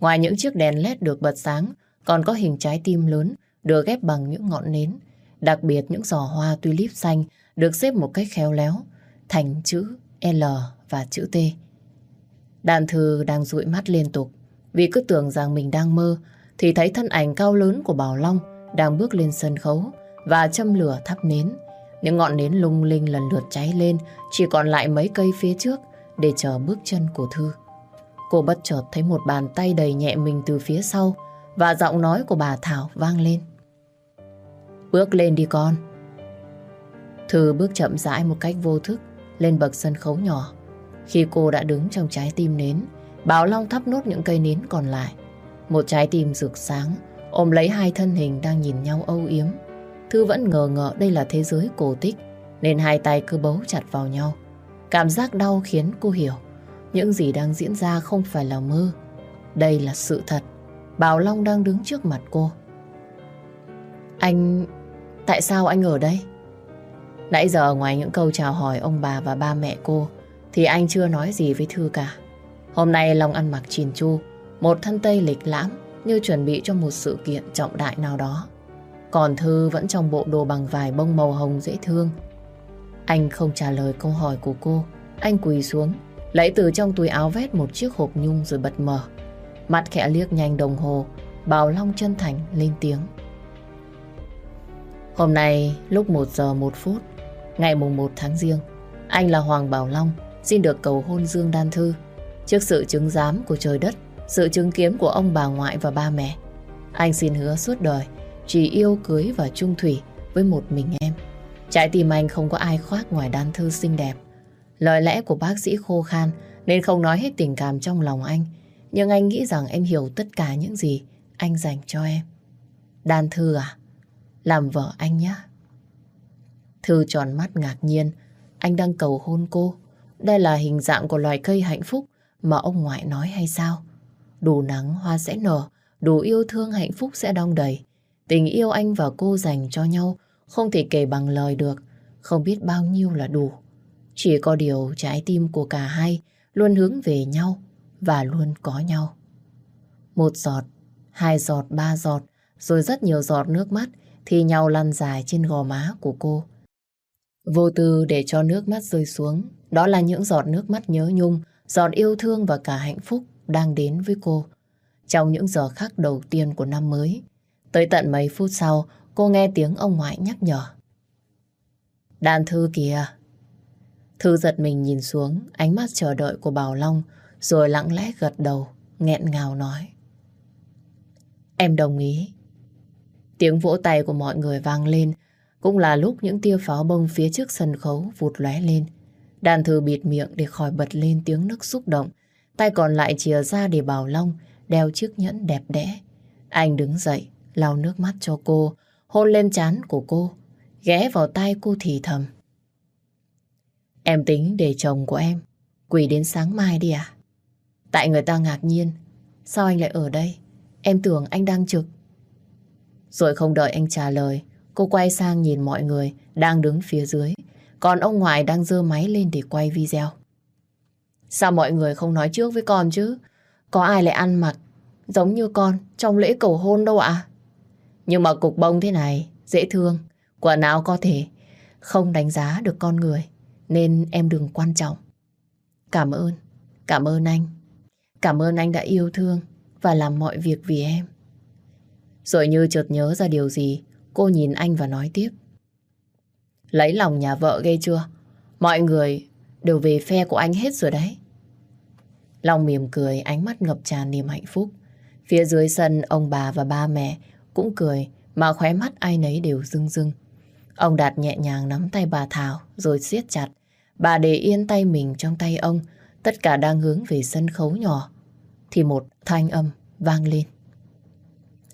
Speaker 1: Ngoài những chiếc đèn led được bật sáng còn có hình trái tim lớn, được ghép bằng những ngọn nến. Đặc biệt những giò hoa tulip xanh được xếp một cách khéo léo, thành chữ L và chữ T. Đàn thư đang dụi mắt liên tục vì cứ tưởng rằng mình đang mơ, thì thấy thân ảnh cao lớn của Bảo Long đang bước lên sân khấu và châm lửa thắp nến. Những ngọn nến lung linh lần lượt cháy lên, chỉ còn lại mấy cây phía trước để chờ bước chân của Thư. Cô bất chợt thấy một bàn tay đầy nhẹ mình từ phía sau và giọng nói của bà Thảo vang lên. Bước lên đi con. Thư bước chậm rãi một cách vô thức lên bậc sân khấu nhỏ. Khi cô đã đứng trong trái tim nến, Bảo Long thắp nốt những cây nến còn lại. Một trái tim rực sáng, ôm lấy hai thân hình đang nhìn nhau âu yếm. Thư vẫn ngờ ngợ đây là thế giới cổ tích, nên hai tay cứ bấu chặt vào nhau. Cảm giác đau khiến cô hiểu, những gì đang diễn ra không phải là mơ. Đây là sự thật. Bảo Long đang đứng trước mặt cô. Anh... Tại sao anh ở đây? Nãy giờ ngoài những câu chào hỏi ông bà và ba mẹ cô thì anh chưa nói gì với Thư cả. Hôm nay Long ăn mặc chỉn chu, một thân tây lịch lãm như chuẩn bị cho một sự kiện trọng đại nào đó. Còn Thư vẫn trong bộ đồ bằng vải bông màu hồng dễ thương. Anh không trả lời câu hỏi của cô. Anh quỳ xuống, lấy từ trong túi áo vét một chiếc hộp nhung rồi bật mở. Mắt khẽ liếc nhanh đồng hồ, Bảo Long chân thành lên tiếng. Hôm nay lúc 1 giờ 1 phút, ngày mùng 1 tháng riêng, anh là Hoàng Bảo Long xin được cầu hôn Dương Đan Thư. Trước sự chứng giám của trời đất, sự chứng kiến của ông bà ngoại và ba mẹ, anh xin hứa suốt đời chỉ yêu cưới và chung thủy với một mình em. Trái tim anh không có ai khoác ngoài Đan Thư xinh đẹp. Lời lẽ của bác sĩ khô khan nên không nói hết tình cảm trong lòng anh. Nhưng anh nghĩ rằng em hiểu tất cả những gì anh dành cho em. Đan Thư à, làm vợ anh nhé. Thư tròn mắt ngạc nhiên, anh đang cầu hôn cô. Đây là hình dạng của loài cây hạnh phúc mà ông ngoại nói hay sao? Đủ nắng hoa sẽ nở, đủ yêu thương hạnh phúc sẽ đong đầy. Tình yêu anh và cô dành cho nhau không thể kể bằng lời được, không biết bao nhiêu là đủ. Chỉ có điều trái tim của cả hai luôn hướng về nhau và luôn có nhau. Một giọt, hai giọt, ba giọt, rồi rất nhiều giọt nước mắt thì nhau lăn dài trên gò má của cô. Vô tư để cho nước mắt rơi xuống, đó là những giọt nước mắt nhớ nhung, giọt yêu thương và cả hạnh phúc đang đến với cô. Trong những giờ khắc đầu tiên của năm mới, tới tận mấy phút sau, cô nghe tiếng ông ngoại nhắc nhở. Đàn thư kìa. Thư giật mình nhìn xuống, ánh mắt chờ đợi của Bảo Long, rồi lặng lẽ gật đầu, nghẹn ngào nói. Em đồng ý. Tiếng vỗ tay của mọi người vang lên, cũng là lúc những tia pháo bông phía trước sân khấu vụt lóe lên. Đàn thư bịt miệng để khỏi bật lên tiếng nức xúc động. Tay còn lại chìa ra để Bảo Long đeo chiếc nhẫn đẹp đẽ. Anh đứng dậy, lau nước mắt cho cô, hôn lên trán của cô, ghé vào tay cô thì thầm. Em tính để chồng của em quỳ đến sáng mai đi à? Tại người ta ngạc nhiên, sao anh lại ở đây? Em tưởng anh đang trực. Rồi không đợi anh trả lời, cô quay sang nhìn mọi người đang đứng phía dưới. Còn ông ngoại đang dơ máy lên để quay video. Sao mọi người không nói trước với con chứ? Có ai lại ăn mặc giống như con trong lễ cầu hôn đâu ạ? Nhưng mà cục bông thế này, dễ thương, quần áo có thể không đánh giá được con người, nên em đừng quan trọng. Cảm ơn, cảm ơn anh. Cảm ơn anh đã yêu thương và làm mọi việc vì em. Rồi như chợt nhớ ra điều gì, cô nhìn anh và nói tiếp. Lấy lòng nhà vợ ghê chưa? Mọi người đều về phe của anh hết rồi đấy. Long mỉm cười, ánh mắt ngập tràn niềm hạnh phúc. Phía dưới sân, ông bà và ba mẹ cũng cười, mà khóe mắt ai nấy đều rưng rưng. Ông Đạt nhẹ nhàng nắm tay bà Thảo, rồi siết chặt. Bà để yên tay mình trong tay ông, tất cả đang hướng về sân khấu nhỏ. Thì một thanh âm vang lên.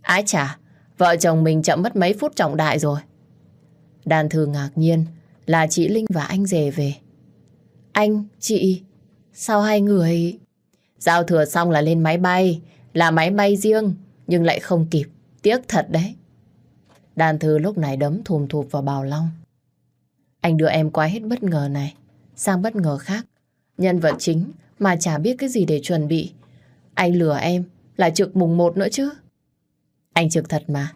Speaker 1: Ái chà, vợ chồng mình chậm mất mấy phút trọng đại rồi. Đàn thư ngạc nhiên là chị Linh và anh rể về. Anh, chị, sao hai người... Giao thừa xong là lên máy bay, là máy bay riêng, nhưng lại không kịp. Tiếc thật đấy. Đàn thư lúc này đấm thùm thụp vào bào long. Anh đưa em qua hết bất ngờ này, sang bất ngờ khác. Nhân vật chính mà chả biết cái gì để chuẩn bị. Anh lừa em là trực mùng 1 nữa chứ. Anh trực thật mà.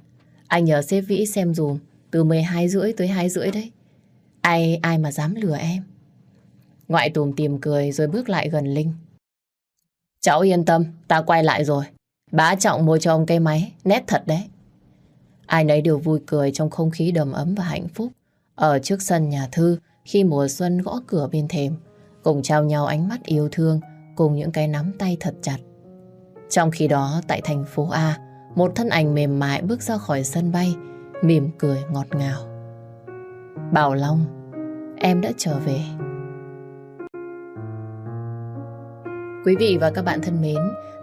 Speaker 1: Anh nhờ xếp Vĩ xem dùm từ 12 rưỡi tới 2 rưỡi đấy. Ai ai mà dám lừa em. Ngoại tùm tìm cười rồi bước lại gần Linh. Cháu yên tâm, ta quay lại rồi. Bá trọng mua cho ông cây máy, nét thật đấy. Ai nấy đều vui cười trong không khí đầm ấm và hạnh phúc. Ở trước sân nhà thư, khi mùa xuân gõ cửa bên thềm, cùng trao nhau ánh mắt yêu thương cùng những cái nắm tay thật chặt. Trong khi đó, tại thành phố A, một thân ảnh mềm mại bước ra khỏi sân bay, mỉm cười ngọt ngào. Bảo Long, em đã trở về. Quý vị và các bạn thân mến,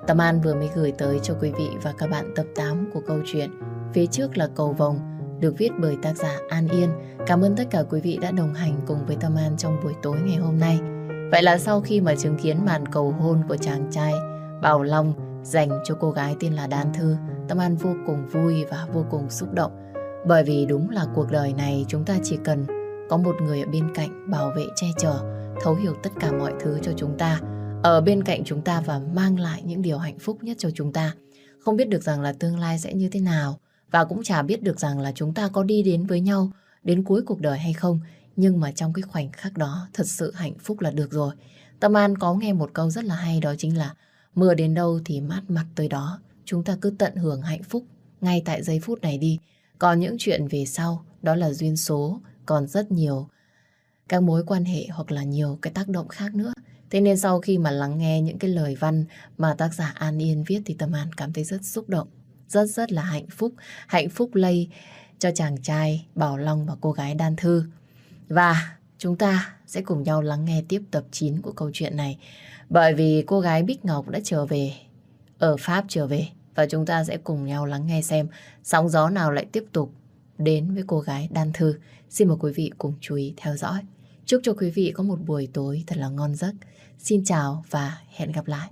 Speaker 1: Tâm An vừa mới gửi tới cho quý vị và các bạn tập 8 của câu chuyện Phía trước là cầu vồng được viết bởi tác giả An Yên. Cảm ơn tất cả quý vị đã đồng hành cùng với Tâm An trong buổi tối ngày hôm nay. Vậy là sau khi mà chứng kiến màn cầu hôn của chàng trai Bảo Long dành cho cô gái tên là Đan Thư, Tâm An vô cùng vui và vô cùng xúc động. Bởi vì đúng là cuộc đời này chúng ta chỉ cần có một người ở bên cạnh bảo vệ che chở, thấu hiểu tất cả mọi thứ cho chúng ta, ở bên cạnh chúng ta và mang lại những điều hạnh phúc nhất cho chúng ta. Không biết được rằng là tương lai sẽ như thế nào và cũng chả biết được rằng là chúng ta có đi đến với nhau đến cuối cuộc đời hay không. Nhưng mà trong cái khoảnh khắc đó thật sự hạnh phúc là được rồi. Tâm An có nghe một câu rất là hay đó chính là mưa đến đâu thì mát mặt tới đó. Chúng ta cứ tận hưởng hạnh phúc ngay tại giây phút này đi. Còn những chuyện về sau đó là duyên số còn rất nhiều các mối quan hệ hoặc là nhiều cái tác động khác nữa. Thế nên sau khi mà lắng nghe những cái lời văn mà tác giả An Yên viết thì Tâm An cảm thấy rất xúc động, rất rất là hạnh phúc. Hạnh phúc lây cho chàng trai Bảo Long và cô gái Đan Thư. Và chúng ta sẽ cùng nhau lắng nghe tiếp tập 9 của câu chuyện này. Bởi vì cô gái Bích Ngọc đã trở về, ở Pháp trở về. Và chúng ta sẽ cùng nhau lắng nghe xem sóng gió nào lại tiếp tục đến với cô gái Đan Thư. Xin mời quý vị cùng chú ý theo dõi. Chúc cho quý vị có một buổi tối thật là ngon giấc. Xin chào và hẹn gặp lại.